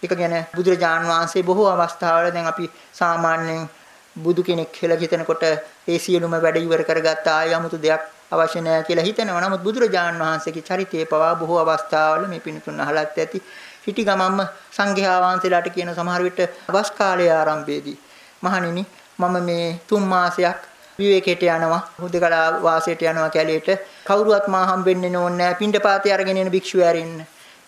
ඒක ගැන බුදුරජාන් වහන්සේ බොහෝ අවස්ථාවල දැන් අපි සාමාන්‍යයෙන් බුදු කෙනෙක් කියලා හිතනකොට ඒ සියලුම වැඩ ඉවර කරගත්ත ආය 아무තු දෙයක් අවශ්‍ය නැහැ කියලා හිතනවා. නමුත් බුදුරජාන් වහන්සේගේ චරිතයේ පවා බොහෝ අවස්ථාවල මේ පිණුතුන් අහලත් ඇති හිටි ගමම්ම සංඝයා වහන්සේලාට කියන සමහර විට අවස් කාලයේ ආරම්භයේදී මහණෙනි මම මේ තුන් මාසයක් විවේකයට යනවා හුදකලා වාසයට යනවා කැලේට කවුරුවත් මා හම්බෙන්නේ නෝන්නේ නැහැ පින්ඩපාතේ අරගෙන එන භික්ෂුව ඇරින්න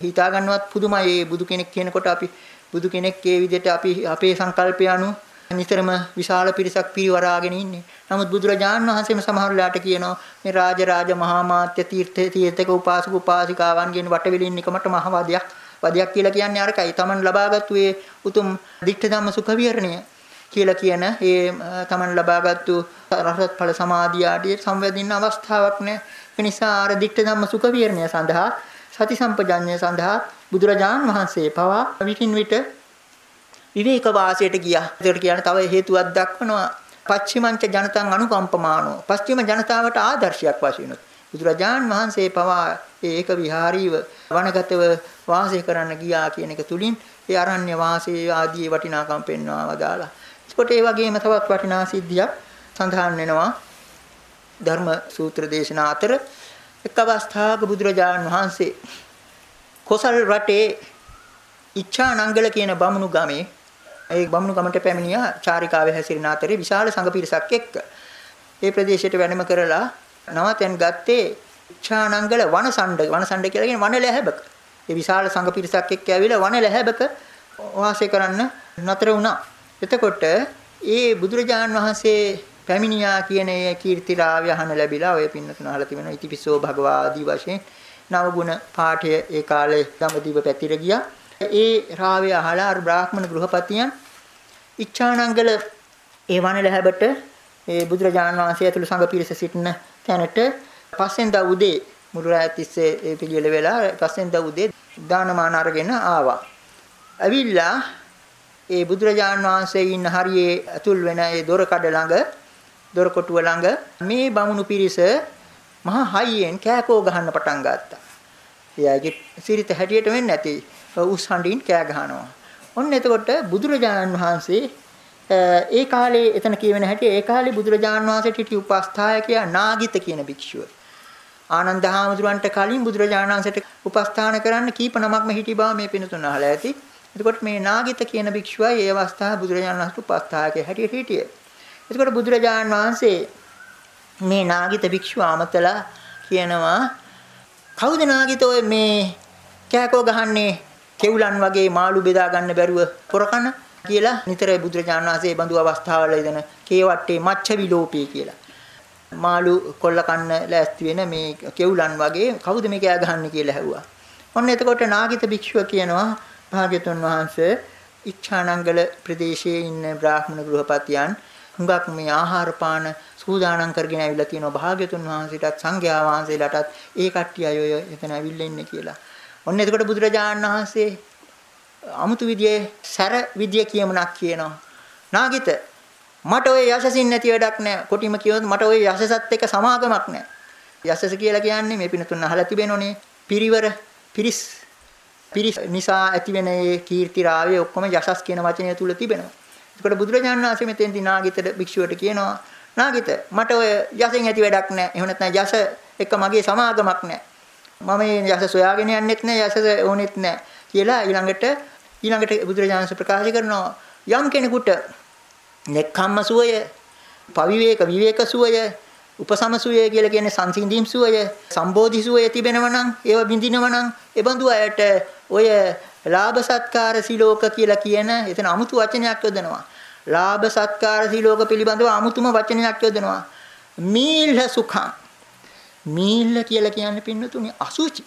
හිතා ගන්නවත් පුදුමයි මේ බුදු කෙනෙක් කියනකොට අපි බුදු කෙනෙක් ඒ විදිහට අපි අපේ සංකල්පය අනුව නිතරම විශාල පිරිසක් පිරිවරාගෙන ඉන්නේ. නමුත් බුදුරජාණන් වහන්සේම සමහරලාට කියනවා මේ රාජරාජ මහා මාත්‍ය තීර්ථ තීර්ථක උපාසක උපාසිකාවන්ගෙන් වටවිලින් එකමට මහ වදයක් වදයක් කියලා කියන්නේ අරකයි. Taman ලබාගත්තු ඒ උතුම් දික්ඨ ධම්ම සුඛ විහරණය කියලා කියන ඒ Taman ලබාගත්තු රහත් ඵල සමාධිය ආදී සංවැදින්න අවස්ථාවක් නැහැ. ඒ නිසා අර දික්ඨ ධම්ම සුඛ විහරණය සඳහා සති සම්පජඤ්ඤය සඳහා බුදුරජාණන් වහන්සේ පවා විටින් විට විවේක වාසයට ගියා. ඒකට කියන්නේ තව හේතුවක් දක්වනවා. පච්චිමංච ජනතං අනුකම්පමානෝ. පස්චිම ජනතාවට ආදර්ශයක් වශයෙන් බුදුරජාන් වහන්සේ පවා ඒක විහාරීව වනගතව වාසය කරන්න ගියා කියන එක තුලින් ඒ අරණ්‍ය වාසයේ ආදී වටිනාකම් පෙන්වා වදාලා. ඒකට ඒ වගේම තවත් වටිනා සිද්ධියක් සඳහන් වෙනවා ධර්ම සූත්‍ර දේශනා අතර එක් අවස්ථාවක බුදුරජාණන් වහන්සේ කොසල් රටේ ඉච්ඡානංගල කියන බමුණු ගමේ ඒ බමුණු ගමට පැමිණියා චාරිකාවේ හැසිරෙන අතරේ විශාල සංඝ පිරිසක් එක්ක. ඒ ප්‍රදේශයට වැඩම කරලා නවතෙන් ගත්තේ ඡානංගල වනසණ්ඩ වනසණ්ඩ කියලා කියන වන ලැහැබක. ඒ විශාල සංඝ පිරිසක් එක්ක ඇවිල්ලා වන ලැහැබක වාසය කරන්න නතර වුණා. එතකොට ඒ බුදුරජාණන් වහන්සේ පැමිණියා කියන ඒ කීර්තිරාවය අහන ලැබිලා ඔය පින්නතුන අහලා තිබෙනවා ඉතිපිසෝ භගවා ආදී වශයෙන් නවගුණ පාඨය ඒ කාලේ ගමදීව පැතිර ගියා. ඒ රාවය අහලා අර බ්‍රාහ්මණ ගෘහපතියන් ඉච්ඡානංගල ඒ වනලැහැබට ඒ බුදුරජාණන් වහන්සේ ඇතුළු සංඝ පිරිස සිටින තැනට පස්සෙන්දා උදේ මුළු රාත් තිස්සේ ඒ පිළිවෙල වෙලා පස්සෙන්දා උදේ දානමාන අරගෙන ආවා. ඇවිල්ලා ඒ බුදුරජාණන් වහන්සේ ඉන්න හරියේ අතුල් වෙන ඒ දොර කඩ ළඟ දොර කොටුව ළඟ මේ බමුණු පිරිස මහා හයියෙන් කෑකෝ ගහන්න පටන් ගත්තා. එයාගේ සිරිත හැටියට වෙන්නේ නැති උස් හඬින් කෑ ගහනවා. ඔන්න එතකොට බුදුරජාණන් වහන්සේ ඒ කාලේ එතන කියවෙන හැටි ඒ කාලේ බුදුරජාණන් වහන්සේට හිටි උපස්ථායකයා නාගිත කියන භික්ෂුව. ආනන්ද හාමුදුරන්ට කලින් බුදුරජාණන් වහන්සේට උපස්ථාන කරන්න කීප නමක්ම හිටි බව මේ පිනතුන අහලා ඇති. එතකොට මේ නාගිත කියන භික්ෂුවයි ඒ අවස්ථාවේ බුදුරජාණන් වහන්සේට උපස්ථායකයා හැටියට හිටියේ. එතකොට බුදුරජාණන් වහන්සේ මේ නාගිත භික්ෂුව අමතලා කියනවා කවුද නාගිත ඔය මේ කෑකෝ ගහන්නේ කෙවුලන් වගේ මාළු බෙදා ගන්න බැරුව පොරකන කියලා නිතරයි බුදුරජාණන් වහන්සේ බඳු අවස්ථාවල ඉදන කේවට්ටේ මච්ච විලෝපී කියලා. මාළු කොල්ල කන්න ලෑස්ති වෙන මේ කෙවුලන් වගේ කවුද මේ කෑ ගහන්නේ කියලා ඇහුවා. ඔන්න එතකොට නාගිත භික්ෂුව කියනවා භාග්‍යතුන් වහන්සේ ඉච්ඡානංගල ප්‍රදේශයේ ඉන්න බ්‍රාහ්මණ ගෘහපතියන් හුඟක් මේ ආහාර පාන සූදානම් කරගෙන ඇවිල්ලා තියෙනවා භාග්‍යතුන් වහන්සේටත් සංඝයා වහන්සේලාටත් ඒ කට්ටිය අය ඔය එතන ඇවිල්ලා ඉන්නේ කියලා. ඔන්න එතකොට බුදුරජාණන් වහන්සේ අමුතු විදියේ සැර විදිය කියමනක් කියනවා. නාගිත මට ওই යසසින් නැති වැඩක් නැහැ. කොටිම කියොත් මට ওই යසසත් එක්ක සමාගමක් නැහැ. යසස කියලා කියන්නේ මේ පිනතුන් අහලා තිබෙනෝනේ. පිරිවර පිරිස් පිරිස් නිසා ඇතිවෙන ඒ කීර්ති රාවය ඔක්කොම යසස් කියන වචනය තුල තිබෙනවා. එතකොට බුදුරජාණන් වහන්සේ මෙතෙන්දී නාගිතට භික්ෂුවට කියනවා නාගිත මට ඔය යසෙන් ඇති වැඩක් නැහැ. එහෙම නැත්නම් යස එක්ක මගේ සමාගමක් නැහැ. මම මේ යස සොයාගෙන යන්නෙත් නැහැ යස ඕනෙත් නැහැ කියලා ඊළඟට ඊළඟට බුදුරජාණන් ප්‍රකාශ කරනවා යම් කෙනෙකුට නෙක්ඛම්ම සුවය, පවිවේක විවේක සුවය, උපසම සුවය කියලා කියන්නේ සංසිඳීම් සුවය, සම්බෝධි සුවය තිබෙනවා නම් ඒව බින්දිනවා නම් ඒ බඳු අයට ඔය ලාභ සත්කාර සිලෝක කියලා කියන එතන අමුතු වචනයක් යොදනවා. ලාභ සත්කාර සිලෝක පිළිබඳව අමුතුම වචනයක් යොදනවා. මීල්හ සුඛං. මීල්හ කියලා කියන්නේ පින්නතුනේ අසුචි.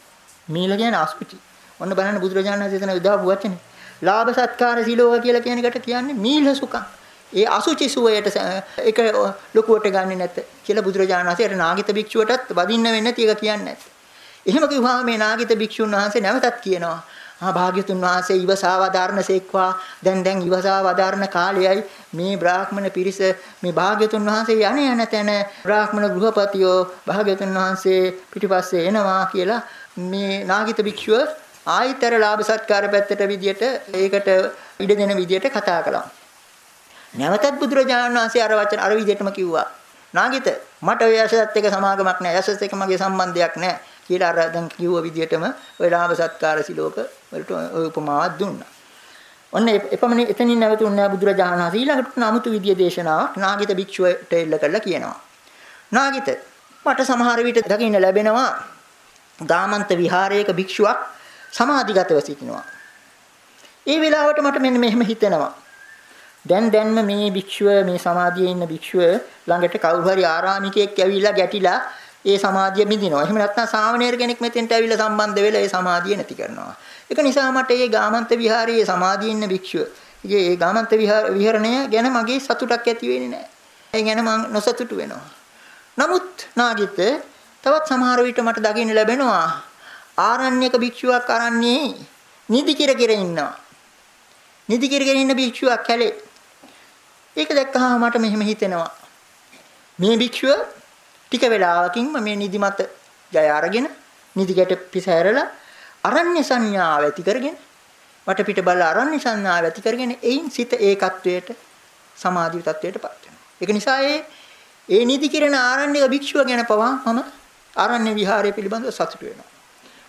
මීල්හ කියන්නේ අසුචි. ඔන්න බලන්න බුදුරජාණන් වහන්සේ එතන යොදාපු වචනේ. ලාභ සත්කාර සිලෝක කියලා කියන එකට කියන්නේ මීල්හ සුඛං. ඒ අසුචි සුවයට එක ලොකුවට ගන්නෙ නැත කියලා බුදුරජාණන් වහන්සේ නාගිත භික්ෂුවටත් වදින්න වෙන්නේ නැති එක කියන්නේ නැත්. එහෙම කිව්වහම මේ නාගිත භික්ෂුන් වහන්සේ නැවතත් කියනවා ආ භාග්‍යතුන් වහන්සේ ඉවසා වදාරණසේක්වා දැන් දැන් ඉවසා වදාරණ කාලයයි මේ බ්‍රාහ්මණ පිරිස මේ භාග්‍යතුන් වහන්සේ යණ යන තැන බ්‍රාහ්මණ ගෘහපතියෝ භාග්‍යතුන් වහන්සේ පිටිපස්සේ එනවා කියලා මේ නාගිත භික්ෂුව ආයිතර ලාභ සත්කාර පැත්තට විදියට ඒකට ඉඩ දෙන විදියට කතා කළා. නැවතත් බුදුරජාණන් වහන්සේ අර වචන අර විදිහටම කිව්වා. නාගිත මට ඔය යසත් එක්ක සමාගමක් නැහැ. යසත් එක්ක මගේ සම්බන්ධයක් නැහැ කියලා අර දැන් කිව්ව විදිහටම ඔය ලාභ සත්කාර සිලෝක වලට ඔය උපමාවක් දුන්නා. ඔන්න එපමණ එතනින් නැවතුන්නේ බුදුරජාණන් වහන්සේ ඊළඟට නමුතු විදිය දේශනාවක් නාගිත භික්ෂුවට එල්ල කරලා කියනවා. නාගිත මට සමහර විට දකින්න ලැබෙනවා ගාමන්ත විහාරයක භික්ෂුවක් සමාධිගතව සිටිනවා. ඒ වෙලාවට මට මෙන්න මෙහෙම හිතෙනවා. දැන් දැන්ම මේ භික්ෂුව මේ සමාධියේ ඉන්න භික්ෂුව ළඟට කවුරු හරි ආරාමිකයෙක් ඇවිල්ලා ගැටිලා ඒ සමාධිය බිඳිනවා. එහෙම නැත්නම් සාමණේර කෙනෙක් මෙතෙන්ට ඇවිල්ලා සම්බන්ධ වෙලා ඒ සමාධිය නැති කරනවා. ඒක නිසා මට මේ ගාමන්ත විහාරයේ සමාධියේ ඉන්න භික්ෂුව ඒ ගාමන්ත විහරණය ගැන මගේ සතුටක් ඇති වෙන්නේ නැහැ. ඒ ගැන මම නොසතුටු වෙනවා. නමුත් නාගිත තවත් සමහර විට මට දකින්න ලැබෙනවා ආරණ්‍යක භික්ෂුවක් ආරණ්‍යයේ නිදි කිර කිර ඉන්නවා. නිදි කිර කිර ඉන්න භික්ෂුවක් කැලේ ඒක දැක්කහම මට මෙහෙම හිතෙනවා. මේ භික්ෂුව ටික වෙලාවකින්ම මේ නිදිමත ජය අරගෙන නිදිගැට පිස හැරලා අරණ්‍ය සංඥාව ඇති කරගෙන වටපිට බලලා අරණ්‍ය සංඥාව ඇති කරගෙන එයින් සිත ඒකත්වයට සමාධි තත්වයටපත් වෙනවා. ඒක නිසා ඒ ඒ නිදි කිරණ ආරණ්‍යක භික්ෂුව ගැන පවා මම ආරණ්‍ය විහාරය පිළිබඳව සතුටු වෙනවා.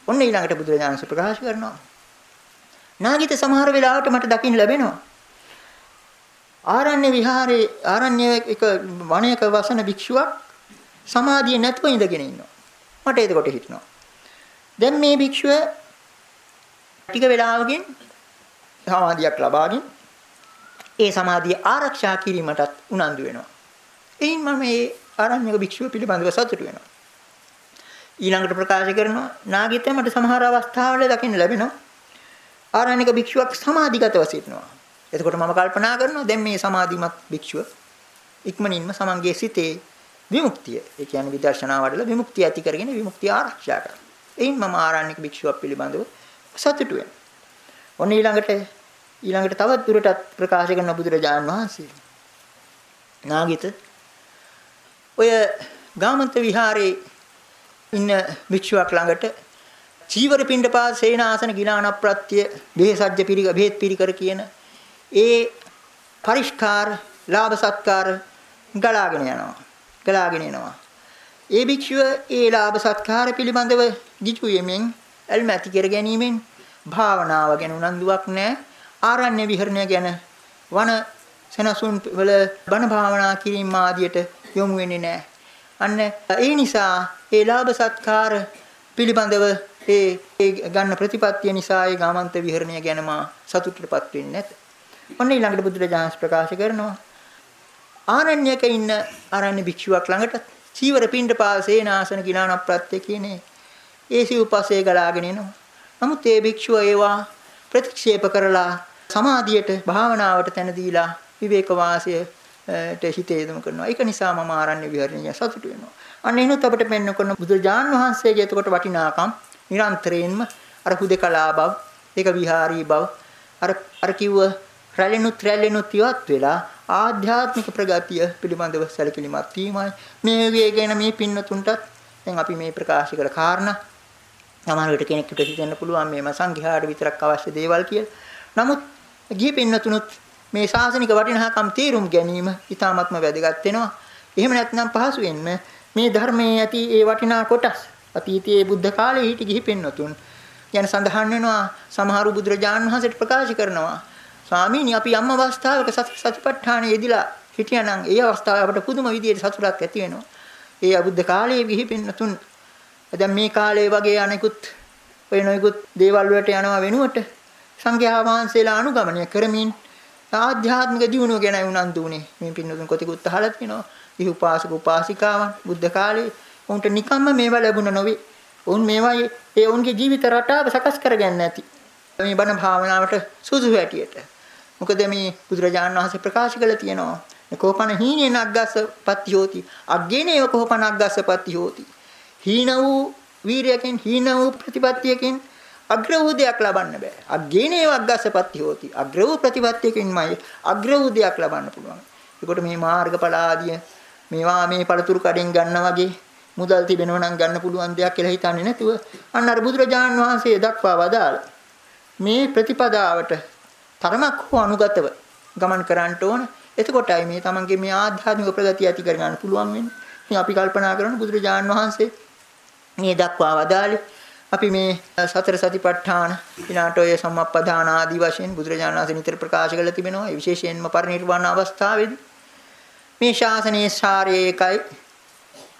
ඔන්න ඊළඟට බුදුරජාණන් ප්‍රකාශ කරනවා. නාගිත සමහර වෙලාවට මට දකින්න ලැබෙනවා. ආරණ්‍ය විහාරේ ආරණ්‍ය එක වණයක වසන භික්ෂුවක් සමාධිය නැතුව ඉඳගෙන ඉන්නවා. මට එතකොට හිතෙනවා. දැන් මේ භික්ෂුව ටික වෙලාවකින් සමාධියක් ලබාගෙන ඒ සමාධිය ආරක්ෂා කිරීමටත් උනන්දු වෙනවා. එයින් මම මේ ආරණ්‍යක භික්ෂුව පිළිබඳව සතුටු වෙනවා. ඊළඟට ප්‍රකාශ කරනවා නාගිත මට සමහර අවස්ථාවල දකින්න ලැබෙනවා. ආරණ්‍යක භික්ෂුවක් සමාධිගතව සිටිනවා. එතකොට මම කල්පනා කරනවා දැන් මේ සමාධිමත් භික්ෂුව ඉක්මනින්ම සමන්ගේ සිතේ විමුක්තිය ඒ කියන්නේ විදර්ශනා වඩලා විමුක්තිය ඇති කරගෙන විමුක්තිය ආරක්ෂා කරනවා. එයින් මම ආරණ්‍යක භික්ෂුවක් පිළිබඳව සතුටු වෙනවා. ඔන්න ඊළඟට ඊළඟට තවත් දුරටත් ප්‍රකාශ කරන බුදුරජාණන් වහන්සේ නාගිත ඔය ගාමන්ත විහාරේ ඉන්න භික්ෂුවක් ළඟට චීවර පිණ්ඩපාත සේනාසන ගිලාන ප්‍රත්‍ය බෙහෙසජ්ජ පිරික බෙහෙත් පිරිකර කියන ඒ පරිස්කාර ලාභ සත්කාර ගලාගෙන යනවා ගලාගෙන එනවා. ඒ භික්ෂුව ඒ ලාභ සත්කාර පිළිබඳව දිචු යමින් අල්මැති කර ගැනීමෙන් භාවනාව ගැන උනන්දුවක් නැහැ. ආරණ්‍ය විහරණය ගැන වන සෙනසුන් වල බණ භාවනා කිරීම ආදියට යොමු වෙන්නේ නැහැ. අන්න ඒ නිසා ඒ ලාභ සත්කාර පිළිබඳව ඒ ඒ ගන්න ප්‍රතිපත්තිය නිසා ඒ ගාමන්ත විහරණය ගැන මා සතුටටපත් වෙන්නේ නැත. ඔන්න ඊළඟට බුදුරජාණන් ප්‍රකාශ කරනවා ආරණ්‍යක ඉන්න ආරණ්‍ය භික්ෂුවක් ළඟට චීවර පින්ඩ පාසේනාසන ගිලාන ප්‍රත්‍ය කියන්නේ ඒ සිව්පස්සේ ගලාගෙන එනවා. නමුත් ඒ භික්ෂුව ඒවා ප්‍රතික්ෂේප කරලා සමාධියට භාවනාවට තැන දීලා විවේක වාසයට හිතේ යොමු කරනවා. ඒක නිසා මම ආරණ්‍ය විහරණය සතුටු වෙනවා. අන්න එනොත් අපිට පෙන්වන කරන බුදුරජාන් වහන්සේගේ එතකොට වටිනාකම් නිරන්තරයෙන්ම අර හුදකලා බව, ඒක විහාරී බව, අර අර කිව්ව රැළෙනුත් රැළෙනුත් ඉවත් වෙලා ආධ්‍යාත්මික ප්‍රගතිය පිළිබඳව සැලකිලිමත් වීමයි මේ වේගෙන මේ පින්නතුන්ටත් දැන් අපි මේ ප්‍රකාශ කළ කාරණා සමහර විට කෙනෙකුට හිතෙන්න පුළුවන් මේම සංඝයාට විතරක් අවශ්‍ය දේවල් කියලා. නමුත් ගිහි පින්නතුනුත් මේ ශාසනික වටිනාකම් තේරුම් ගැනීම ඉතාමත්ම වැදගත් වෙනවා. එහෙම නැත්නම් පහසුවෙන්ම මේ ධර්මයේ ඇති ඒ වටිනා කොටස් අතීතයේ බුද්ධ කාලේ හිටි ගිහි පින්නතුන් යන සඳහන් වෙනවා සමහරු බුදුරජාණන් වහන්සේට ප්‍රකාශ කරනවා ස්වාමීනි අපි යම් අවස්ථාවක සතිපට්ඨානෙ යෙදිලා හිටියානම් ඒ අවස්ථාවේ අපට පුදුම විදියට සතුටක් ඇති වෙනවා. ඒ අබුද්ධ කාලයේ ගිහි පින්නතුන් දැන් මේ කාලේ වගේ අනෙකුත් ඔය නොයෙකුත් දේවල් වලට යනවා වෙනුවට සංඝයා වහන්සේලා අනුගමනය කරමින් ආධ්‍යාත්මික දියුණුව ගැන උනන්දු වුණේ. මේ පින්නතුන් කොතිකුත් අහලා තියෙනවා. ඉහි උපාසක උපාසිකාවන් බුද්ධ කාලේ උන්ට නිකම්ම මේවා ලැබුණ නොවේ. උන් මේවා ඒ උන්ගේ ජීවිත රටාව සකස් කරගන්න ඇති. මේ බණ භාවනාවට සුදුසු හැටියට. මොකද මේ බුදුරජාණන් වහන්සේ ප්‍රකාශ කළ තියෙනවා කෝපන හීනේ නග්ගස්ස පත්‍යෝති අග්ගේනේව කෝපන නග්ගස්ස පත්‍යෝති හීන වූ වීරයකින් හීන වූ ප්‍රතිපත්තියකින් අග්‍ර වූ දෙයක් ලබන්න බෑ අග්ගේනේව අග්ගස්ස පත්‍යෝති අග්‍ර වූ ප්‍රතිපත්තියකින්මයි අග්‍ර වූ දෙයක් ලබන්න පුළුවන් ඒකට මේ මාර්ගඵල ආදිය මේවා මේ පළතුරු කඩෙන් ගන්න වගේ මුදල් තිබෙනවා නම් ගන්න පුළුවන් දෙයක් කියලා හිතන්නේ නැතුව අන්න අර බුදුරජාණන් වහන්සේ දක්වා වදාළ මේ ප්‍රතිපදාවට තරමක් හෝ අනුගතව ගමන් කරන්න ඕන. එතකොටයි මේ තමන්ගේ මේ ආධ්‍යාත්මික ප්‍රගතිය ඇති කර ගන්න පුළුවන් වෙන්නේ. ඉතින් අපි කල්පනා කරන බුදුරජාන් වහන්සේ මේ දක්වා වදාළේ අපි මේ සතර සතිපට්ඨාන ඊළාට ඔය සම්මප්පදාන ආදී වශයෙන් බුදුරජාණන් වහන්සේ නිතර ප්‍රකාශ කරලා තිබෙනවා. ඒ විශේෂයෙන්ම පරිනිර්වාණ අවස්ථාවේදී මේ ශාසනයේ ශාරයේකයි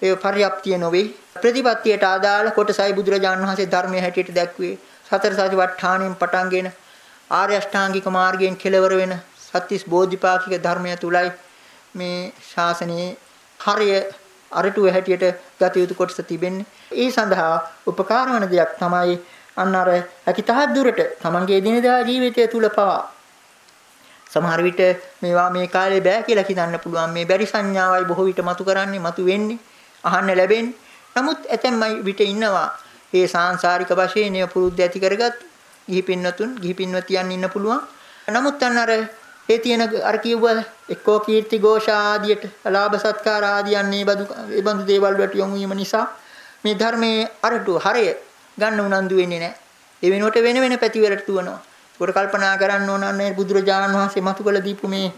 ඒ පරියප්තිය නොවේ. ප්‍රතිපත්තියට අදාළ කොටසයි බුදුරජාණන් වහන්සේ ධර්මයේ හැටියට දැක්වේ. සතර සතිපට්ඨානෙන් පටන්ගෙන ආර්ය අෂ්ටාංගික මාර්ගයෙන් කෙලවර වෙන සත්‍තිස් බෝධිපාකික ධර්මය තුලයි මේ ශාසනයේ හරය අරටුව හැටියට ගත යුතු කොටස තිබෙන්නේ. ඒ සඳහා උපකාර වන දෙයක් තමයි අන්න අර අකිතහත් දුරට තමන්ගේ දිනදා ජීවිතය තුල පවා සමහර විට මේවා මේ කාලේ බෑ කියලා හිතන්න පුළුවන් මේ බැරි සංඥාවයි බොහෝ විට මතු කරන්නේ මතු වෙන්නේ අහන්න ලැබෙන්නේ. නමුත් ඇතැම්මයි විට ඉන්නවා ඒ සාංශාරික වශයෙන් ඒව පුරුද්ද ඇති කරගත් ගිහි පින්නතුන් ගිහි පින්වතියන් ඉන්න පුළුවන්. නමුත් අන්න අර ඒ තියෙන අර කිව්ව එක්කෝ කීර්ති ഘോഷ ආදියට ලාභ සත්කාර ආදියන් මේ බඳු ඒ බඳු දේවල් වලට යොමු වීම නිසා මේ ධර්මයේ අරටු හරය ගන්න උනන්දු වෙන්නේ නැහැ. ඒ වෙනුවට වෙන වෙන පැතිවලට දුවනවා. ඒකට කල්පනා කරන්න ඕන අනේ බුදුරජාණන් වහන්සේ මතු කළ දීපු මේ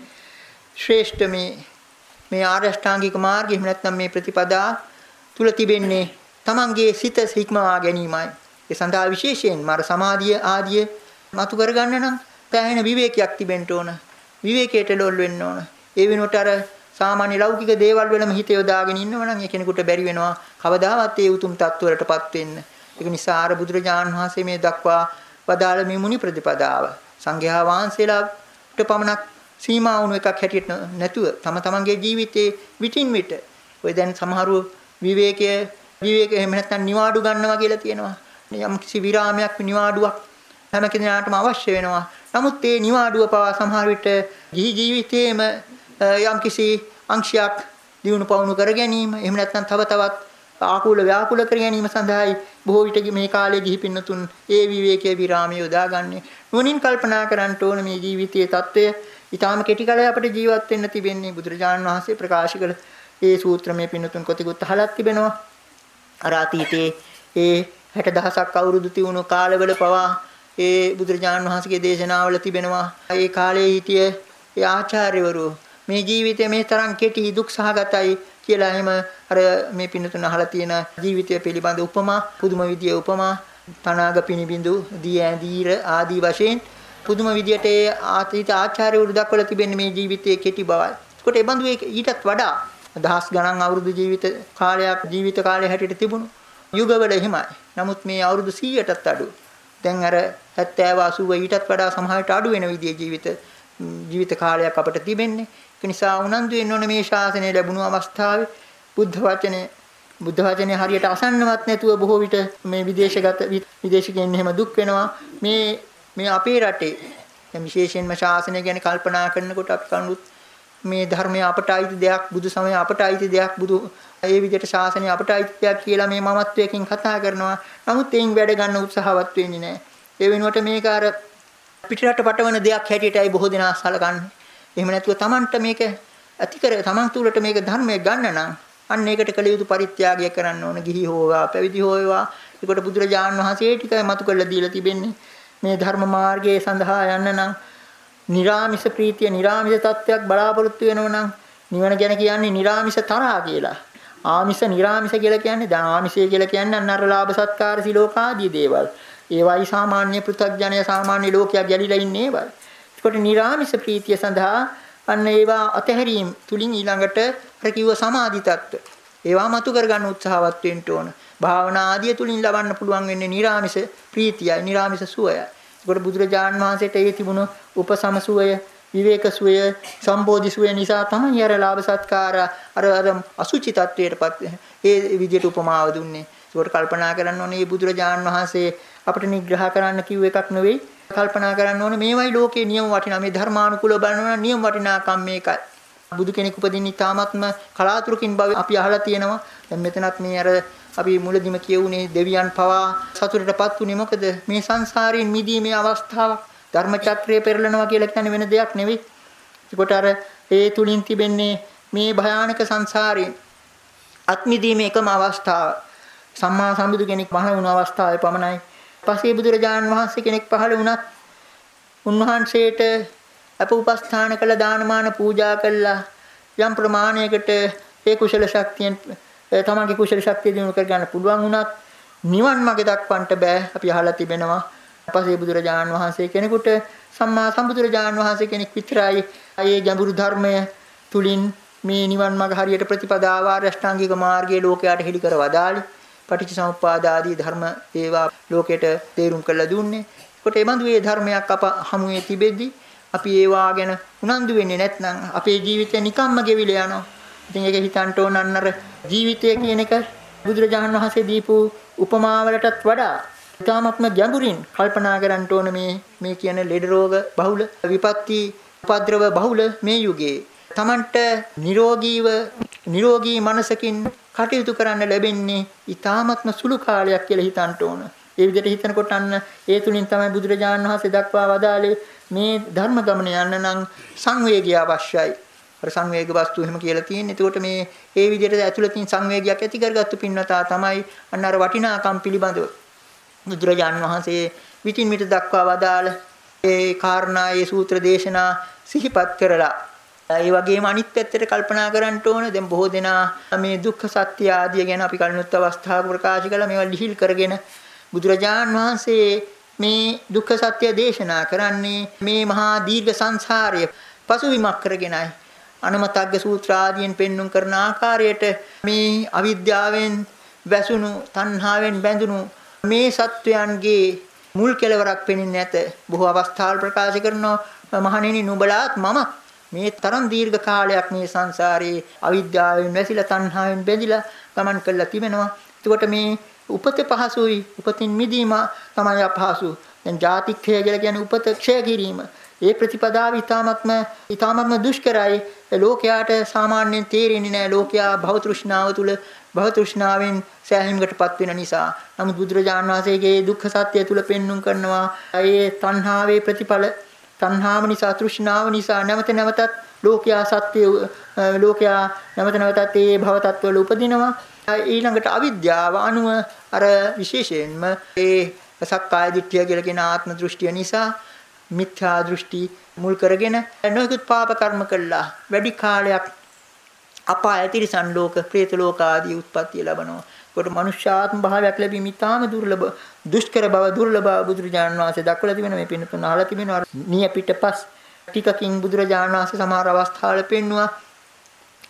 ශ්‍රේෂ්ඨ මේ මේ ආර්ය අෂ්ටාංගික මාර්ගය එහෙම නැත්නම් මේ ප්‍රතිපදා තුල තිබෙන්නේ තමන්ගේ සිත හික්මවා ගැනීමයි. ඒ සඳහා විශේෂයෙන් මාර සමාධිය ආදිය මතු කරගන්න නම් පැහැෙන විවේකයක් තිබෙන්න ඕන. විවේකයට ලොල් වෙන්න ඕන. ඒ වෙනුවට අර සාමාන්‍ය ලෞකික දේවල් වලම හිත යොදාගෙන ඉන්නව නම් ඒ කෙනෙකුට බැරි වෙනවා කවදාවත් ඒ උතුම් තත්වවලටපත් වෙන්න. ඒක නිසා ආර බුදුරජාණන් වහන්සේ මේ දක්වා වදාළ මේ මුනි ප්‍රතිපදාව සංඝයා වහන්සේලාට පමණක් සීමා වුණු එකක් හැටියට නැතුව තම තමන්ගේ ජීවිතේ විටින් විට ඔය දැන් සමහරව විවේකයේ විවේක එහෙම නැත්නම් නිවාඩු ගන්නවා කියලා තියෙනවා. යම් කිසි විරාමයක් නිවාඩුවක් හැම කෙනාටම අවශ්‍ය වෙනවා. නමුත් මේ නිවාඩුව පවා සමහර විට ගිහි ජීවිතයේම යම්කිසි අංශයක් දිනු පවුණු කර ගැනීම එහෙම නැත්නම් තව තවත් ආකූල ව්‍යාකූල කර ගැනීම සඳහායි බොහෝ විට මේ කාලයේ ගිහි පින්නතුන් ඒ විවේකයේ විරාමයේ යොදාගන්නේ. නුවණින් කල්පනා කරන්න ඕන මේ ජීවිතයේ தত্ত্বය ඊටාම කෙටි කාලයක් අපිට ජීවත් වෙන්න තිබෙන්නේ බුදුරජාණන් වහන්සේ ප්‍රකාශ කළ ඒ සූත්‍රමය පින්නතුන් කොතිකුත් අහලක් තිබෙනවා. අර අතීතයේ ඒ 60000ක් අවුරුදු තියුණු කාලවල පවා ඒ බුදුරජාණන් වහන්සේගේ දේශනාවල තිබෙනවා ඒ කාලේ හිටිය ඒ ආචාර්යවරු මේ ජීවිතය මේ තරම් කෙටි දුක් සහගතයි කියලා එහෙම අර මේ පින්නතුන අහලා තියෙන ජීවිතය පිළිබඳ උපමා පුදුම විදිය උපමා තනාග පිනිබිඳු දී ඇඳීර ආදී වශයෙන් පුදුම විදියට ඒ ආතීත ආචාර්යවරු දක්වලා තිබෙන්නේ මේ ජීවිතයේ කෙටි බවයි. ඒකට ඒ බඳු ඊටත් වඩා දහස් ගණන් අවුරුදු ජීවිත කාලයක් ජීවිත කාලය හැටියට තිබුණු යුගවල එහෙමයි. නමුත් මේ අවුරුදු 100ටත් අඩු. දැන් අර 70 80 ඊටත් වඩා සමහරට අඩු වෙන විදිහේ ජීවිත ජීවිත කාලයක් අපට තිබෙන්නේ. ඒ නිසා උනන්දු වෙන්න ඕනේ මේ ශාසනය ලැබුණු අවස්ථාවේ බුද්ධ වචනේ බුද්ධ වචනේ හරියට අසන්නවත් නැතුව බොහෝ විට මේ විදේශගත විදේශිකයන් එහෙම දුක් වෙනවා. මේ මේ අපේ රටේ දැන් විශේෂයෙන්ම ශාසනය ගැන කල්පනා කරනකොට අපි කනුත් මේ ධර්මය අපට අයිති දෙයක් බුදු සමය අපට අයිති දෙයක් බුදු ඒ විදිහට ශාසනය අපට අයිති දෙයක් කියලා මේ මමත්වයෙන් කතා කරනවා. නමුත් එයින් වැඩ ගන්න උත්සාහවත් වෙන්නේ නැහැ. ඒ වෙනුවට මේක අර පිටරට පටවන දෙයක් හැටියටයි බොහෝ දෙනා සලකන්නේ. එහෙම නැතුව Tamanට මේක ඇති කර Taman තුලට මේක ධර්මය ගන්න නම් අන්න ඒකට කළ යුතු පරිත්‍යාගය කරන්න ඕන. ගිහි හෝවා පැවිදි හෝවා. ඒකට බුදුරජාණන් වහන්සේ ටිකයි මතු කරලා දීලා තිබෙන්නේ. මේ ධර්ම මාර්ගයේ සඳහා යන්න නම් නිරාමිස ප්‍රීතිය නිරාමිස තත්වයක් බලාපොරොත්තු වෙනව නම් නිවන ගැන කියන්නේ නිරාමිස තරහා කියලා. ආමිස නිරාමිස කියලා කියන්නේ දැන් ආමිෂය කියලා කියන්නේ අන්නර ලාභ සත්කාර සිලෝකාදී දේවල්. ඒවයි සාමාන්‍ය පෘථග්ජනය සාමාන්‍ය ලෝකයක් ගැලිලා ඉන්නේ ඒවයි. ඒකට නිරාමිස ප්‍රීතිය සඳහා අන්න ඒවා අතහැරීම තුලින් ඊළඟට අර කිව්ව සමාධි තත්ත්ව. ඒවා මතු කරගන්න උත්සාහවත් වෙන්න ඕන. භාවනා ආදිය තුලින් ලබන්න පුළුවන් වෙන්නේ නිරාමිස ප්‍රීතියයි නිරාමිස සුවයයි. ඒකට බුදුරජාන් වහන්සේට ඒ තිබුණු උපසම සුවය, විවේක සුවය, සම්බෝධි සුවය නිසා තමයි අර ලාභ සත්කාර අර අර අසුචි තත්වයටපත් ඒ විදිහට උපමාව දුන්නේ. ඒකට කල්පනා කරන්න ඕනේ මේ බුදුරජාන් වහන්සේ අපිට නිග්‍රහ කරන්න කිව්ව එකක් නෙවෙයි. කල්පනා කරන්න ඕනේ මේවයි ලෝකේ නියම වටිනා මේ ධර්මානුකූලව බලනවා නියම වටිනාකම් මේකයි. බුදු කෙනෙක් උපදින්න ඉතාමත්ම කලාතුරකින් බව අපි අහලා තියෙනවා. දැන් මෙතනත් මේ අර අපි මුලදිම කියුනේ දෙවියන් පවා සතුටටපත් උනේ මොකද මේ සංසාරයෙන් මිදීමේ අවස්ථාවක් ධර්ම චක්‍රය පෙරලනවා කියලා කියන්නේ වෙන දෙයක් නෙවෙයි. ඒකට අර ඒ තුලින් තිබෙන්නේ මේ භයානක සංසාරයෙන් අත්මිදීමේ එකම අවස්ථාව. සම්මා සම්බුදු කෙනෙක් පහළ වුණ අවස්ථාවේ පමණයි. පසේ බුදුරජාණන් වහන්සේ කෙනෙක් පහළ වුණත් උන්වහන්සේට අප උපස්ථාන කළ දානමාන පූජා කළා. යම් ප්‍රමාණයකට ඒ කුසල ශක්තියෙන් තමන්ගේ කුසල ශක්තිය දිනු කර ගන්න පුළුවන් වුණත් නිවන් මාර්ග දක්වන්නට බෑ අපි අහලා තිබෙනවා. පසේ බුදුරජාණන් වහන්සේ කෙනෙකුට සම්මා සම්බුදුරජාණන් වහන්සේ කෙනෙක් විතරයි ඒ ගැඹුරු ධර්මය තුලින් මේ නිවන් මාර්ග හරියට ප්‍රතිපදාව ආරෂ්ඨාංගික මාර්ගයේ ලෝකයට හෙළි කර වදාළි. පටිච්චසමුප්පාද ආදී ධර්ම ඒවා ලෝකයට තේරුම් කරලා දුන්නේ. ඒකට ඒ බඳු මේ ධර්මයක් අප හමුවේ තිබෙද්දී අපි ඒවා ගැන උනන්දු වෙන්නේ නැත්නම් අපේ ජීවිතය නිකම්ම ගෙවිලා යනවා. ඉතින් ඒක හිතන්න ඕන අන්නර ජීවිතය කියන එක බුදුරජාණන් වහන්සේ දීපු උපමාවලටත් වඩා ඊ타මත්ම ගැඹුරින් කල්පනා කරන්න ඕන මේ මේ කියන ලෙඩ රෝග බහුල විපත්ති උපද්‍රව බහුල මේ යුගයේ Tamanට නිරෝගීව නිරෝගී මනසකින් කටයුතු කරන්න ලැබෙන්නේ ඊ타මත්ම සුළු කාලයක් කියලා හිතන්න ඕන. ඒ විදිහට හිතනකොට අන්න ඒ තුලින් තමයි බුදුරජාණන් වහන්සේ දක්වා වදාළේ මේ ධර්ම ගමන යන්න නම් සංවේගය අවශ්‍යයි. අර සංවේග වස්තු එහෙම කියලා තියෙන්නේ. එතකොට මේ ඒ විදිහට ඇතුළතින් සංවේගයක් ඇති කරගත්තු පින්වතා තමයි අන්න අර වටිනාකම් පිළිබඳව බුදුරජාන් වහන්සේ විටින් විට දක්වා වදාළ ඒ කාරණා ඒ සූත්‍ර දේශනා සිහිපත් කරලා ඒ වගේම අනිත් පැත්තට කල්පනා කරන්න ඕන. දැන් බොහෝ දෙනා මේ දුක්ඛ සත්‍ය ආදිය ගැන අපි කලිනුත් අවස්ථාවක ප්‍රකාශ කළා. මේවා ලිහිල් කරගෙන බුදුරජාන් වහන්සේ මේ දුක්ඛ සත්‍ය දේශනා කරන්නේ මේ මහා දීර්ඝ සංසාරය පසුවිමක් කරගෙනයි අනුමතග්ග සූත්‍ර ආදියෙන් පෙන්눔 කරන ආකාරයට මේ අවිද්‍යාවෙන් වැසුණු තණ්හාවෙන් බැඳුණු මේ සත්වයන්ගේ මුල් කෙලවරක් පෙනෙන්නේ නැත. බොහෝ අවස්ථාවල් ප්‍රකාශ කරනවා. මහණෙනි නුඹලාත් මම මේ තරම් දීර්ඝ කාලයක් මේ සංසාරේ අවිද්‍යාවෙන් වැසිලා තණ්හාවෙන් බැඳිලා ගමන් කරලා තිබෙනවා. එතකොට මේ උපත පහසුයි. උපතින් මිදීම තමයි අපහසු. දැන් ජාතික්ෂය කියලා කියන්නේ උපත ක්ෂය කිරීම. ඒ ප්‍රතිපදාව ඊ타මත්ම ඊ타මත්ම දුෂ්කරයි. ලෝකයාට සාමාන්‍යයෙන් තේරෙන්නේ නැහැ. ලෝකයා භවතෘෂ්ණාව තුල භවතෘෂ්ණාවෙන් සෑහීමකටපත් වෙන නිසා. නමුත් බුදුරජාණන් වහන්සේගේ දුක්ඛ සත්‍ය තුල පෙන්눔 කරනවා. ඒ තණ්හාවේ ප්‍රතිඵල තණ්හාව නිසා තෘෂ්ණාව නිසා නැවත නැවතත් ලෝකයා සත්‍ය ලෝකයා නැවත නැවතත් ඒ භව තත්වවල උපදිනවා ඊළඟට අවිද්‍යාව අනුව අර විශේෂයෙන්ම ඒ සක්කාය දිට්ඨිය කියලා කියන ආත්ම දෘෂ්ටිය නිසා මිත්‍යා දෘෂ්ටි මුල් කරගෙන නොයෙකුත් පාප කර්ම කළා වැඩි කාලයක් අපාය තිරිසන් ලෝක, പ്രേත ලෝක ආදී උත්පත්ති ලැබනවා. කොට මනුෂ්‍යාත්ම භාවයක් ලැබීම ඉතාම දුර්ලභ දුෂ්කර බව දුර්ලභ බුදුරජාණන් වහන්සේ දක්වලා තිබෙන මේ පින්නතුන් අහලා තිබෙනවා නිය පිටපස් ටිකකින් බුදුරජාණන් වහන්සේ සමහර අවස්ථාවල පෙන්නවා.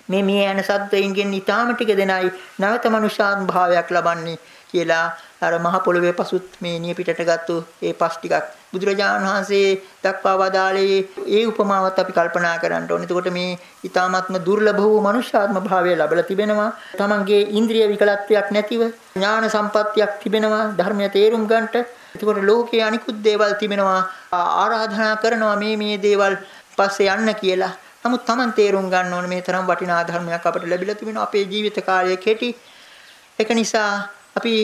මේ මිය යන සද්දයෙන් ඉතාම ටික දෙනයි නැවත මනුෂ්‍යාත්ම භාවයක් ලබන්නේ කියලා අර මහ පොළවේ පසුත් මේ නිය පිටට ගත්තු ඒ පස් ටිකක් බුදුරජාණන් වහන්සේ දක්වා වදාළේ ඒ උපමාවත් අපි කල්පනා කරන්න ඕනේ. එතකොට මේ ඊ타ත්ම දුර්ලභ වූ මනුෂ්‍යාත්ම භාවය ලැබලා තිබෙනවා. තමන්ගේ ඉන්ද්‍රිය විකලත්වයක් නැතිව ඥාන සම්පත්තියක් තිබෙනවා ධර්මය තේරුම් ගන්නට. එතකොට ලෝකයේ අනිකුත් දේවල් තිබෙනවා ආරාධනා කරනවා මේ මේ දේවල් පස්සේ යන්න කියලා. නමුත් Taman තේරුම් ගන්න ඕනේ මේ තරම් වටිනා ධර්මයක් අපට ලැබිලා තිබෙනවා අපේ ජීවිත කාලය කෙටි. ඒක නිසා අපි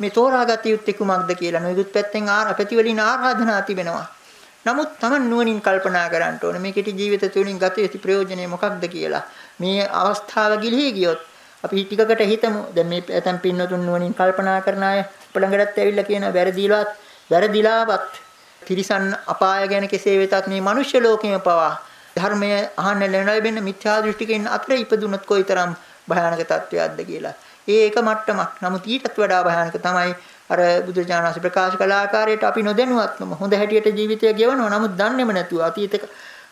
මේ තෝරාගත යුත්තේ කුමක්ද කියලා නොයෙකුත් පැත්තෙන් ආර ප්‍රතිවලින් ආරාධනා තිබෙනවා. නමුත් Taman නුවණින් කල්පනා කරන්න ඕනේ මේ කෙටි ජීවිත තුළින් ගත යුතු ප්‍රයෝජනය මොකක්ද කියලා. මේ අවස්ථාව ගිලිහි ගියොත් අපි ටිකකට හිතමු. දැන් මේ ඇතම් පින්නතුන් නුවණින් කල්පනා කරන අය පළඟටත් ඇවිල්ලා කියන වැරදිලාත් වැරදිලාවත් තිරිසන් අපාය ගැන කෙසේ වෙතත් මේ මනුෂ්‍ය ලෝකෙම පවා ධර්මය අහන්න ලැබෙන මිත්‍යා දෘෂ්ටිකෙන් අතර ඉපදුනොත් කොයිතරම් භයානක තත්වයක්ද කියලා. ඒ එක මට්ටමක්. නමුත් ඊටත් වඩා භයානක තමයි අර බුදුරජාණන් වහන්සේ ප්‍රකාශ කළ ආකාරයට අපි නොදැනුවත්වම හොඳ හැටියට ජීවිතය ගෙවනවා. නමුත් දන්නේම නැතුව අතීත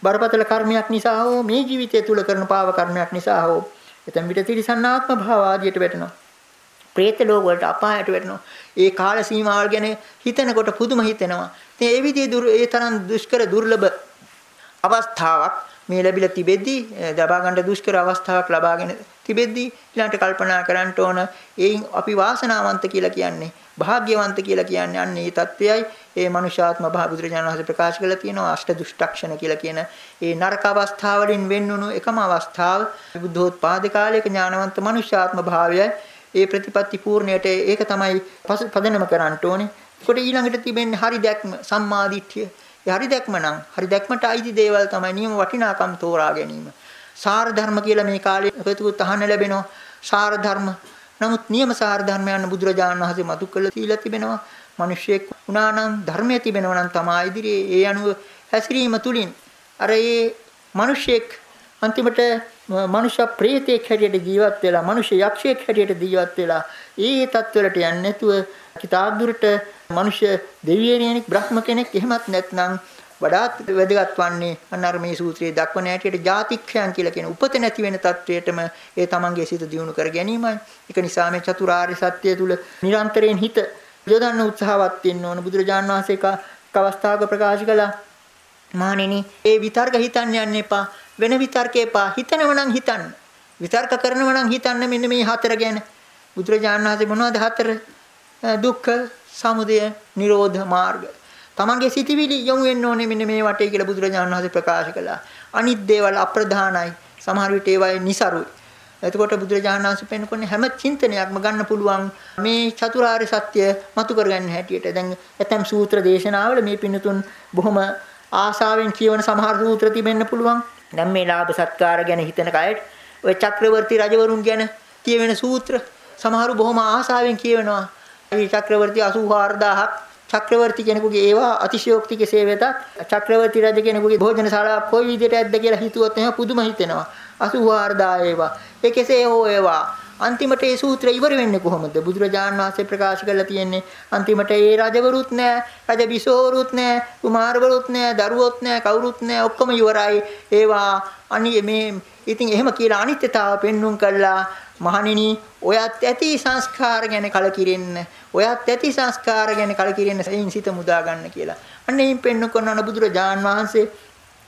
බරපතල කර්මයක් නිසා හෝ මේ ජීවිතය තුල කරන පාව කර්මයක් නිසා හෝ එතෙන් විතර තිරිසන්නාත්ම භාව ආදියට වැටෙනවා. പ്രേත ලෝක වලට අපායට වැටෙනවා. ඒ කාල සීමාවල් ගැන හිතනකොට පුදුම හිතෙනවා. ඉතින් ඒ විදිහේ ඒ තරම් දුෂ්කර දුර්ලභ අවස්ථාවක් මේ ලැබිලා තිබෙද්දී ලබා ගන්න දුෂ්කර අවස්ථාවක් ලබාගෙන තිබෙද්දී ඊළඟට කල්පනා කරන්න ඕන එයින් අපි වාසනාවන්ත කියලා කියන්නේ භාග්‍යවන්ත කියලා කියන්නේ අන්න ඒ தත්වයයි ඒ මනුෂ්‍යාත්ම භා බුදුරජාණන් වහන්සේ ප්‍රකාශ කළා තියෙනවා අෂ්ට දුෂ්ටක්ෂණ කියලා කියන ඒ නරක අවස්ථාවලින් වෙන්නුණු එකම අවස්ථාව බුද්ධෝත්පාද කාලයක ඥානවන්ත මනුෂ්‍යාත්ම භාවයයි ඒ ප්‍රතිපත්ති පූර්ණයට ඒක තමයි පදනම කරන්න ඕනේ. ඒකට ඊළඟට තිබෙන්නේ හරි දැක්ම සම්මාදිට්ඨිය. ඒ හරි දැක්ම නම් හරි දැක්මට අයිති දේවල් තමයි නියම වටිනාකම් තෝරා ගැනීම. සාර ධර්ම කියලා මේ කාලේ ප්‍රතිකුත් අහන්න ලැබෙනවා. සාර ධර්ම. නමුත් නියම සාර ධර්මයන් බුදුරජාණන් වහන්සේ මතු කළ තියලා තිබෙනවා. මිනිස්සෙක් වුණා නම් ධර්මයේ තිබෙනවා නම් තමයි ඉදිරියේ ඒ අනුව හැසිරීම තුලින් අර ඒ මිනිස්සෙක් අන්තිමට මනුෂ්‍ය ප්‍රේතෙක් හැටියට ජීවත් වෙලා මනුෂ්‍ය යක්ෂයෙක් හැටියට ජීවත් වෙලා ඒ තත්වලට යන්නේ නැතුව කිතාක් දුරට මනුෂ්‍ය දෙවියෙනෙක් බ්‍රහ්ම කෙනෙක් එහෙමත් නැත්නම් වඩාත් වැදගත් වන්නේ අන්නර මේ සූත්‍රයේ දක්වන හැටියට ජාතික්ෂයන් කියලා කියන උපත නැති වෙන තත්වයටම ඒ තමන්ගේ සිත දියුණු කර ගැනීමයි. ඒක නිසා මේ චතුරාර්ය සත්‍ය තුල නිරන්තරයෙන් හිත යොදන්න උත්සාහවත් වෙන්න ඕන. බුදුරජාණන් වහන්සේ එක අවස්ථාවක ප්‍රකාශ කළා. මහණෙනි, ඒ විතර්ක හිතන්න යන්න එපා. වෙන විතර්ක එපා. හිතනව නම් හිතන්න. විතර්ක කරනව නම් හිතන්න මෙන්න මේ හතර ගැන. බුදුරජාණන් වහන්සේ මොනවද හතර? දුක්ඛ, සමුදය, නිරෝධ මාර්ග. තමන්ගේ සිතිවිලි යොමු වෙන්න ඕනේ මෙන්න මේ වටේ කියලා බුදුරජාණන් වහන්සේ ප්‍රකාශ කළා. අනිත් දේවල් අප්‍රධානයි. සමහර විට ඒවායි નિසරුයි. එතකොට බුදුරජාණන් වහන්සේ පෙන්වන්නේ හැම චින්තනයක්ම ගන්න පුළුවන් මේ චතුරාර්ය සත්‍ය මතු කරගන්න හැටියට. දැන් ඇතම් සූත්‍ර දේශනාවල මේ පින්නතුන් බොහොම ආශාවෙන් කියවන සමහර සූත්‍ර තිබෙන්න පුළුවන්. දැන් මේ ලාභ සත්කාර ගැන හිතන කයට ඔය චක්‍රවර්ති රජවරුන් ගැන කියවෙන සූත්‍ර සමහරු බොහොම ආශාවෙන් කියවෙනවා. මේ චක්‍රවර්ති 84000ක් චක්‍රවර්ති කෙනෙකුගේ ඒවා අතිශයෝක්ති කෙසේ වෙතත් චක්‍රවර්ති රජ කෙනෙකුගේ භෝජනශාලාවක් කොයි විදිහට ඇද්ද කියලා හිතුවොත් එහෙම පුදුම හිතෙනවා. 84000 ඒවා. ඒ කෙසේ හෝ ඒවා. අන්තිමට ඒ සූත්‍රය ඉවර වෙන්නේ කොහොමද? බුදුරජාණන් වහන්සේ ප්‍රකාශ කරලා තියෙන්නේ අන්තිමට ඒ රජවරුත් නෑ රජ බිසෝවරුත් නෑ කුමාරවරුත් නෑ දරුවොත් නෑ කවුරුත් නෑ ඔක්කොම ඉවරයි. ඒවා අනි මේ ඉතින් එහෙම කියලා අනිත්‍යතාව පෙන්눔 කළා. මහණෙනි ඔයත් ඇති සංස්කාර ගැන කලකිරෙන්න ඔයත් ඇති සංස්කාර ගැන කලකිරෙන්න එයින් සිත මුදා ගන්න කියලා. අන්න එයින් පෙන්වන කරන බුදුරජාන් වහන්සේ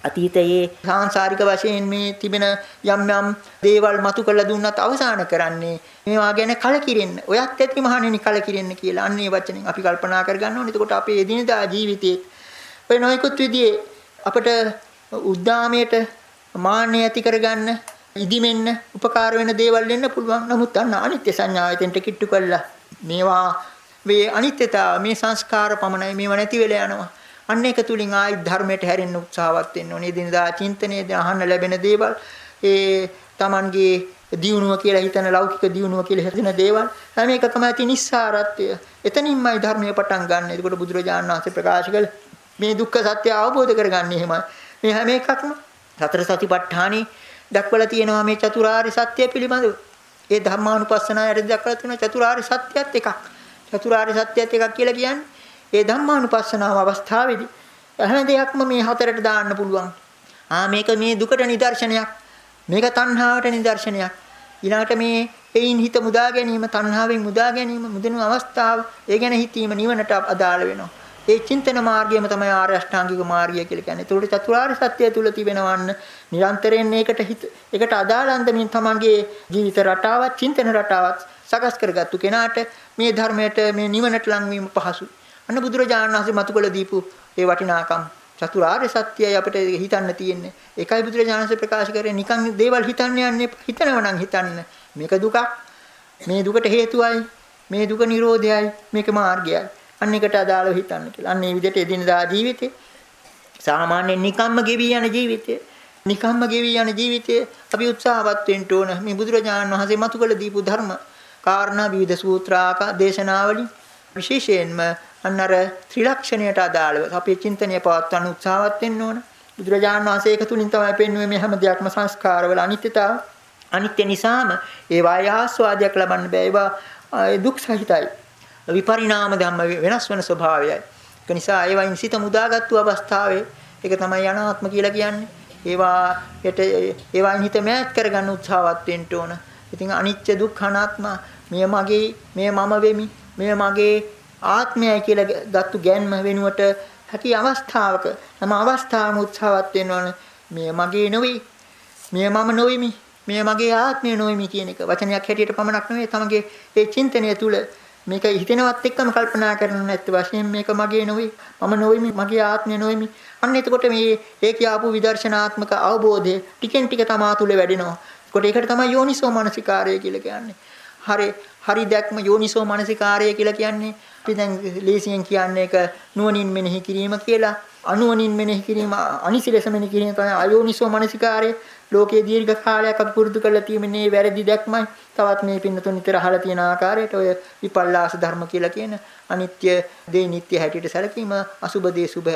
අතීතයේ සාංශාරික වශයෙන් මේ තිබෙන යම් යම් දේවල් මතු කළ දුන්නත් අවසාන කරන්නේ මේවා ගැන කලකිරෙන්න. ඔයත් ඇති මහණෙනි කලකිරෙන්න කියලා. අන්න ඒ වචනෙන් අපි කල්පනා කරගන්න ඕනේ. එතකොට අපේ එදිනදා ජීවිතයේ ඔය නොයෙකුත් විදිහේ අපට උද්දාමයට මාන්නය ඇති කරගන්න ඉදිමෙන්න උපකාර වෙන දේවල් වෙන්න පුළුවන්. නමුත් අන්න අනිත්‍ය සංඥාවෙන්ට කිට්ටු කළා. මේවා මේ අනිත්‍යතාව මේ සංස්කාර පමණයි මේව නැති වෙලා යනවා. අන්න ඒක තුලින් ආයි ධර්මයට හැරෙන්න උත්සාහවත් වෙන්න ඕනේ. දිනදා චින්තනයේදී අහන්න ලැබෙන දේවල් ඒ Tamanගේ දියුණුව කියලා හිතන ලෞකික දියුණුව කියලා හිතන දේවල් හැම එකකම ඇති නිස්සාරත්වය. එතනින්මයි ධර්මයේ පටන් ගන්න. ඒකට බුදුරජාණන් වහන්සේ ප්‍රකාශ කළ මේ දුක්ඛ සත්‍ය අවබෝධ කරගන්නේ එහෙමයි. මේ හැම එකක්ම සතර සතිපට්ඨානෙ දක්වලා තියෙනවා මේ චතුරාර්ය සත්‍ය පිළිබඳව. ඒ ධම්මානුපස්සනාවට දක්වලා තියෙන චතුරාර්ය සත්‍යයත් එකක්. චතුරාර්ය සත්‍යයත් එකක් කියලා කියන්නේ ඒ ධම්මානුපස්සනාව අවස්ථාවේදී හැම දෙයක්ම මේ හතරට දාන්න පුළුවන්. ආ මේක මේ දුකට නිදර්ශනයක්. මේක තණ්හාවට නිදර්ශනයක්. ඊළඟට මේ එයින් හිත මුදා ගැනීම, තණ්හාවෙන් මුදා ගැනීම, මුදෙනු අවස්ථාව, ඒ ගැන හිතීම නිවනට අදාළ වෙනවා. ඒ චින්තන මාර්ගයම තමයි ආර්ය අෂ්ටාංගික මාර්ගය කියලා කියන්නේ. ඒකට චතුරාර්ය සත්‍යය තුල තිබෙනවන්න නිරන්තරයෙන් මේකට හිත ඒකට අදාළ අන්දමින් තමන්ගේ ජීවිත රටාවත්, චින්තන රටාවත් සකස් කරගත්තු කෙනාට මේ ධර්මයට මේ නිවනට ලංවීම පහසුයි. අන්න බුදුරජාණන් වහන්සේ මතු කළ දීපු ඒ වටිනාකම් චතුරාර්ය සත්‍යයයි අපිට හිතන්න තියෙන්නේ. ඒකයි බුදුරජාණන් වහන්සේ ප්‍රකාශ කරේ නිකන් දේවල් හිතන්න යන්නේ හිතනව නම් හිතන්න. මේක දුකක්. මේ දුකට හේතුවයි. මේ දුක නිරෝධයයි. මේක මාර්ගයයි. අන්න එකට අදාළව හිතන්න කියලා. අන්න මේ විදිහට එදිනදා ජීවිතේ සාමාන්‍යයෙන් නිකම්ම ගෙවි යන ජීවිතේ නිකම්ම ගෙවි යන ජීවිතේ අපි උත්සාහවත් වෙන්න ඕන. මේ බුදුරජාණන් වහන්සේ මතු කළ දීපු ධර්ම කාරණා විවිධ සූත්‍රාක දේශනාවලින් විශේෂයෙන්ම අන්න අර ත්‍රිලක්ෂණයට අදාළව අපේ චින්තනය පවත්වන්න උත්සාහවත් වෙන්න ඕන. බුදුරජාණන් වහන්සේ ඒක තුලින් තමයි පෙන්වුවේ මේ හැම දෙයක්ම සංස්කාරවල අනිත්‍යතාව. අනිත්‍ය නිසාම ඒවා ආස්වාදයක් ලබන්න බෑ. ඒවා දුක් සහිතයි. විපරිණාම ධම්ම වෙනස් වෙන ස්වභාවයයි. ඒක නිසා ඒවයින් සිත මුදාගත්තු අවස්ථාවේ ඒක තමයි අනාත්ම කියලා කියන්නේ. ඒවා යට ඒවයින් හිත මෑත් කරගන්න උත්සාහවත් වෙන්න ඕන. ඉතින් අනිත්‍ය දුක්ඛ අනාත්ම මෙය මගේ මෙය මම වෙමි මෙය මගේ ආත්මයයි කියලා ගත්තු ගැන්ම වෙනුවට හැකි අවස්ථාවක හැම අවස්ථාවම උත්සාහවත් වෙන්න ඕන මේ මගේ නෙවෙයි මේ මම නෙවෙමි මේ මගේ ආත්මය නෙවෙමි කියන එක වචනයක් හැටියට පමණක් නෙවෙයි තමගේ ඒ චින්තනය තුල මේක හිතෙනවත් එක්කම කල්පනා කරන නැත්te වශයෙන් මේක මගේ නෙවෙයි මම නෙවෙමි මගේ ආත්මය නෙවෙමි අන්න එතකොට මේ ඒ කියාපු විදර්ශනාත්මක අවබෝධය ටිකෙන් ටික තමා තුල වැඩෙනවා ඒකට ඒකට තමයි යෝනිසෝ මනසිකාරය කියලා කියන්නේ හරි හරි දැක්ම යෝනිසෝ මනසිකාරය කියලා කියන්නේ අපි දැන් ලේසියෙන් කියන්නේ ඒක නුවණින් මෙනෙහි කිරීම කියලා. අනුවණින් මෙනෙහි කිරීම අනිසිලෙස මෙනෙහි කිරීම තමයි අයෝනිසෝ මනසිකාරය. ලෝකයේ දීර්ඝ කාලයක් අපි පුරුදු කරලා තියෙන්නේ වැරදි දැක්මයි. තවත් මේ පින්නතුන් නිතර අහලා තියෙන ආකාරයට ඔය විපල්ලාස ධර්ම කියලා කියන අනිත්‍ය දේ නිට්ටය හැටියට සැලකීම, අසුබ දේ සුබ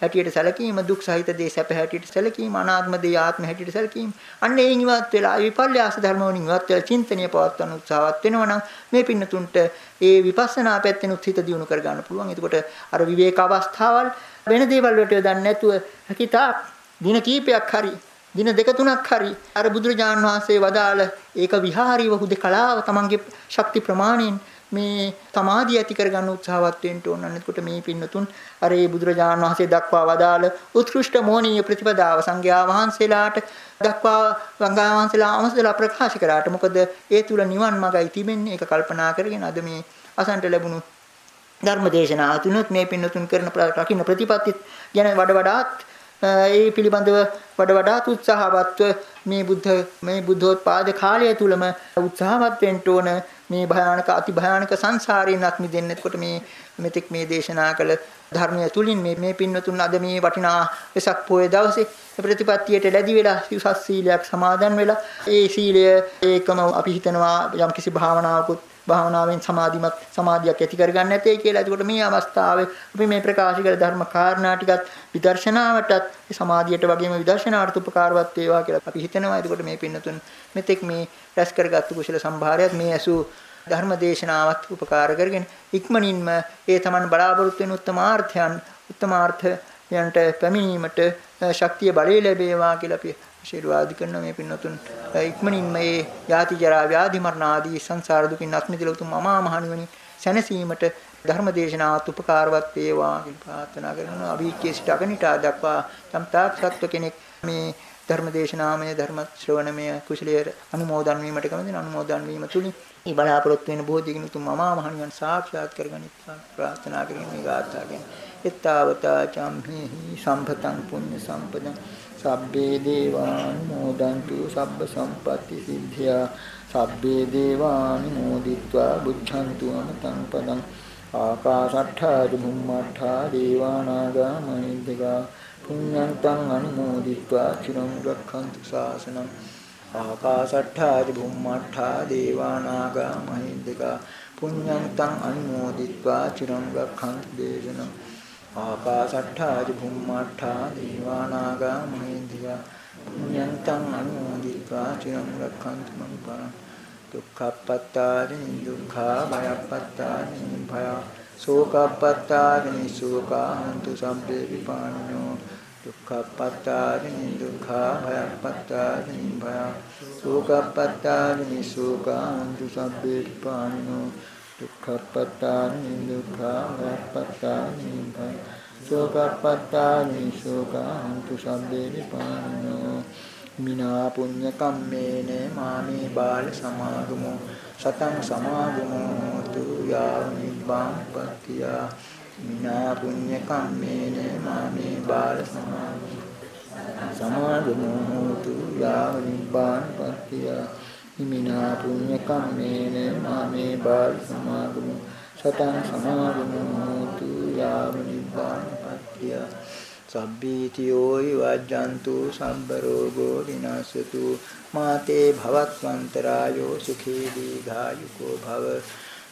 හැටියට සැලකීම දුක් සහිත දේ සැප හැටියට සැලකීම අනාත්ම දේ ආත්ම හැටියට සැලකීම අන්න ඒ ඉවත් වෙලා විපල්යාස ධර්ම වලින් ඉවත් වෙලා චින්තනීය පවත්වන උත්සාහවත් වෙනවා නම් මේ පින්නතුන්ට ඒ විපස්සනා පැත්තෙන් උත්හිත දියුණු කර ගන්න පුළුවන් එතකොට අර විවේක අවස්ථාවල් වෙන දේවල් වලට යොදන්නේ නැතුව හැකිතා දින කීපයක් හරි දින දෙක තුනක් හරි අර බුදුරජාණන් වහන්සේ වදාළ ඒක විහාරීව හුදකලාව තමන්ගේ ශක්ති ප්‍රමාණයෙන් මේ සමාධිය ඇති කරගන්න උත්සාහවත් වෙන්න ඕන. එතකොට මේ පින්නතුන් අර ඒ බුදුරජාණන් වහන්සේ දක්වා වදාළ උත්කෘෂ්ඨ මොහණීය ප්‍රතිපදාව සංඝයා වහන්සේලාට දක්වා සංඝයා වහන්සේලා අමසදලා ප්‍රකාශ කරාට මොකද ඒ තුල නිවන් මාර්ගයි තිබෙන්නේ. ඒක කල්පනා කරගෙන අද මේ අසන්ට ලැබුණු ධර්මදේශනා තුනත් මේ පින්නතුන් කරන රකින්න ප්‍රතිපත්ති ගැන වඩ වඩාත් ඒ පිළිබඳව වඩ වඩාත් උත්සාහවත්ව මේ බුද්ධ මේ බුද්ධෝත්පාද කාලය තුලම උත්සාහවත් වෙන්න ඕන මේ භයානක අති භයානක සංසාරයෙන් අත් මිදෙන්න. එතකොට මේ මෙතෙක් මේ දේශනා කළ ධර්මය තුලින් මේ මේ පින්නතුන් අද මේ වටිනා වෙසක් පොයේ දවසේ ප්‍රතිපත්තියට ලැබි වෙලා සුසස් සීලයක් සමාදන් වෙලා ඒ සීලය ඒකම අපි හිතනවා යම්කිසි භාවනාවකුත් භාවනාවෙන් සමාධිමත් සමාධියක් ඇති කරගන්න නැtei කියලා. එතකොට මේ අවස්ථාවේ අපි මේ ප්‍රකාශ කළ ධර්ම කාරණා ටිකත් විදර්ශනාවටත් සමාධියට වගේම විදර්ශනාවට උපකාරවත් වේවා කියලා අපි හිතනවා. එතකොට මේ පින්නතුන් මෙතෙක් මේ රැස් කරගත්තු කුසල සම්භාරයත් මේ ඇසු ධර්ම දේශනාවත් උපකාර කරගෙන ඉක්මනින්ම ඒ තමන් බලාපොරොත්තු වෙන උත්තමාර්ථයන් උත්තමාර්ථයන්ට පැමිණීමට ශක්තිය බලය ලැබේවා කියලා අපි ආශිර්වාද කරන මේ පින්නතුන් ඉක්මනින් මේ යාති ජරා ව්‍යාධි මරණ ආදී සංසාර දුකින් අත් මිදලා උතුම් අමා මහ නිවනින් සැනසීමට ධර්ම දේශනාවත් උපකාරවත් වේවා කියලා ප්‍රාර්ථනා කරනවා. අභික්කේ සිට අගනිටා දක්වා යම් තාක් සත්ව කෙනෙක් මේ ධර්ම දේශනාමය ධර්ම ශ්‍රවණමය කුසලයේ අනුමෝදන් වීමට කැමති අනුමෝදන් වීම තුලින් මේ බලාපොරොත්තු වෙන බොහෝ දිගින් උතුම් අමා මහ නිවන් සාක්ෂාත් කරගනිත්වා ප්‍රාර්ථනා කරගෙන මේ ගාථාවෙන් එත්තාවතා චම්හි සම්පතං පුඤ්ඤ සම්පදං. සබ්බේ දේවානුමෝදන්තු සබ්බ සම්පatti සිද්ධා සබ්බේ දේවානුමෝදිත්වා බුද්ධන්තු අමතං පදං. ආකාශට්ඨා චුම්මට්ඨා දේවානාගා මහින්దికා. පුඤ්ඤන්තං අනුමෝදිත්වා චිරං රක්ඛන්තු ශාසනං. ආකාසට්ඨා චුම්මට්ඨා දේවානාග මහින්దిక පුඤ්ඤන්තං අනුමෝදිත්වා චිරං රක්ඛන්තු දේශනං ආකාසට්ඨා චුම්මට්ඨා දේවානාග මහින්దిక පුඤ්ඤන්තං අනුමෝදිත්වා චිරං රක්ඛන්තු මං පරං දුක්ඛපත්තානි දුක්ඛා භයපත්තානි භය සෝකපත්තානි සෝකා හන්තු සම්පේ විපාණෝ දුක්ඛප්පත්තානි දුක්ඛා භයප්පත්තානි භය සෝකප්පත්තානි සෝකා හන්තු සම්පේ විපාණිනෝ දුක්ඛප්පත්තානි දුක්ඛා භයප්පත්තානි භය සෝකප්පත්තානි ශෝකාන්තු සබ්බේ නිපානෝ මිනා පුඤ්ඤ කම්මේන මාමේ බාල සමාගමෝ සතං සමාගමෝ තු යා නිබ්බාන් පත්‍තිය මිනා පුඤ්ඤ කම්මේන මාමේ බාල සමාගමෝ සමාගමෝ තු යා නිබ්බාන් පත්‍තිය. මිනා පුඤ්ඤ කම්මේන මාමේ බාල සමාගමෝ සතං සමාගමෝ තු යා නිබ්බාන් පත්‍ය සබ්බීතියෝ විවජ්ජන්තු සම්බ රෝගෝ විනාශතු. මාතේ භවත්වන්තරායෝ සුඛී දීඝායුකෝ භව.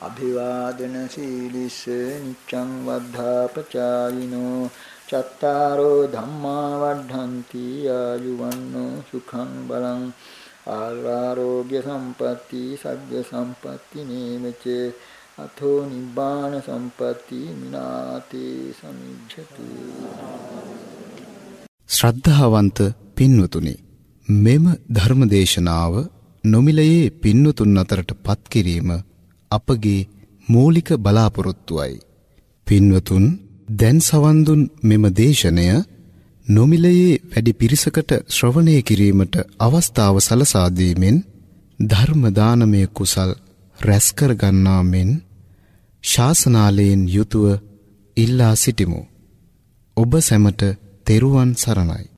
අභිවාදන සීලිස නිච්ඡං වද්ධාපචායිනෝ චත්තාරෝ ධම්මා වඩ්ඩಂತಿ ආයුවන්නෝ සුඛං බලං ආරෝග්‍ය සම්පatti සග්ග සම්පatti නේමචේ අතෝ නිබ්බාන සම්පatti මිනාතේ සමිජ්ජතු ශ්‍රද්ධාවන්ත පින්වතුනි මෙම ධර්මදේශනාව නොමිලයේ පින්වතුන් අතරට පත් කිරීම අපගේ මූලික බලාපොරොත්තුවයි. පින්වතුන් දැන් සවන් දුන් මෙම දේශනය නොමිලයේ වැඩි පිරිසකට ශ්‍රවණය කිරීමට අවස්ථාව සලසා දීමෙන් ධර්ම දානමය කුසල් රැස් කර ගන්නා මෙන් ශාසනාලයෙන් යුතුව ඉල්ලා සිටිමු. ඔබ සැමට තෙරුවන් සරණයි.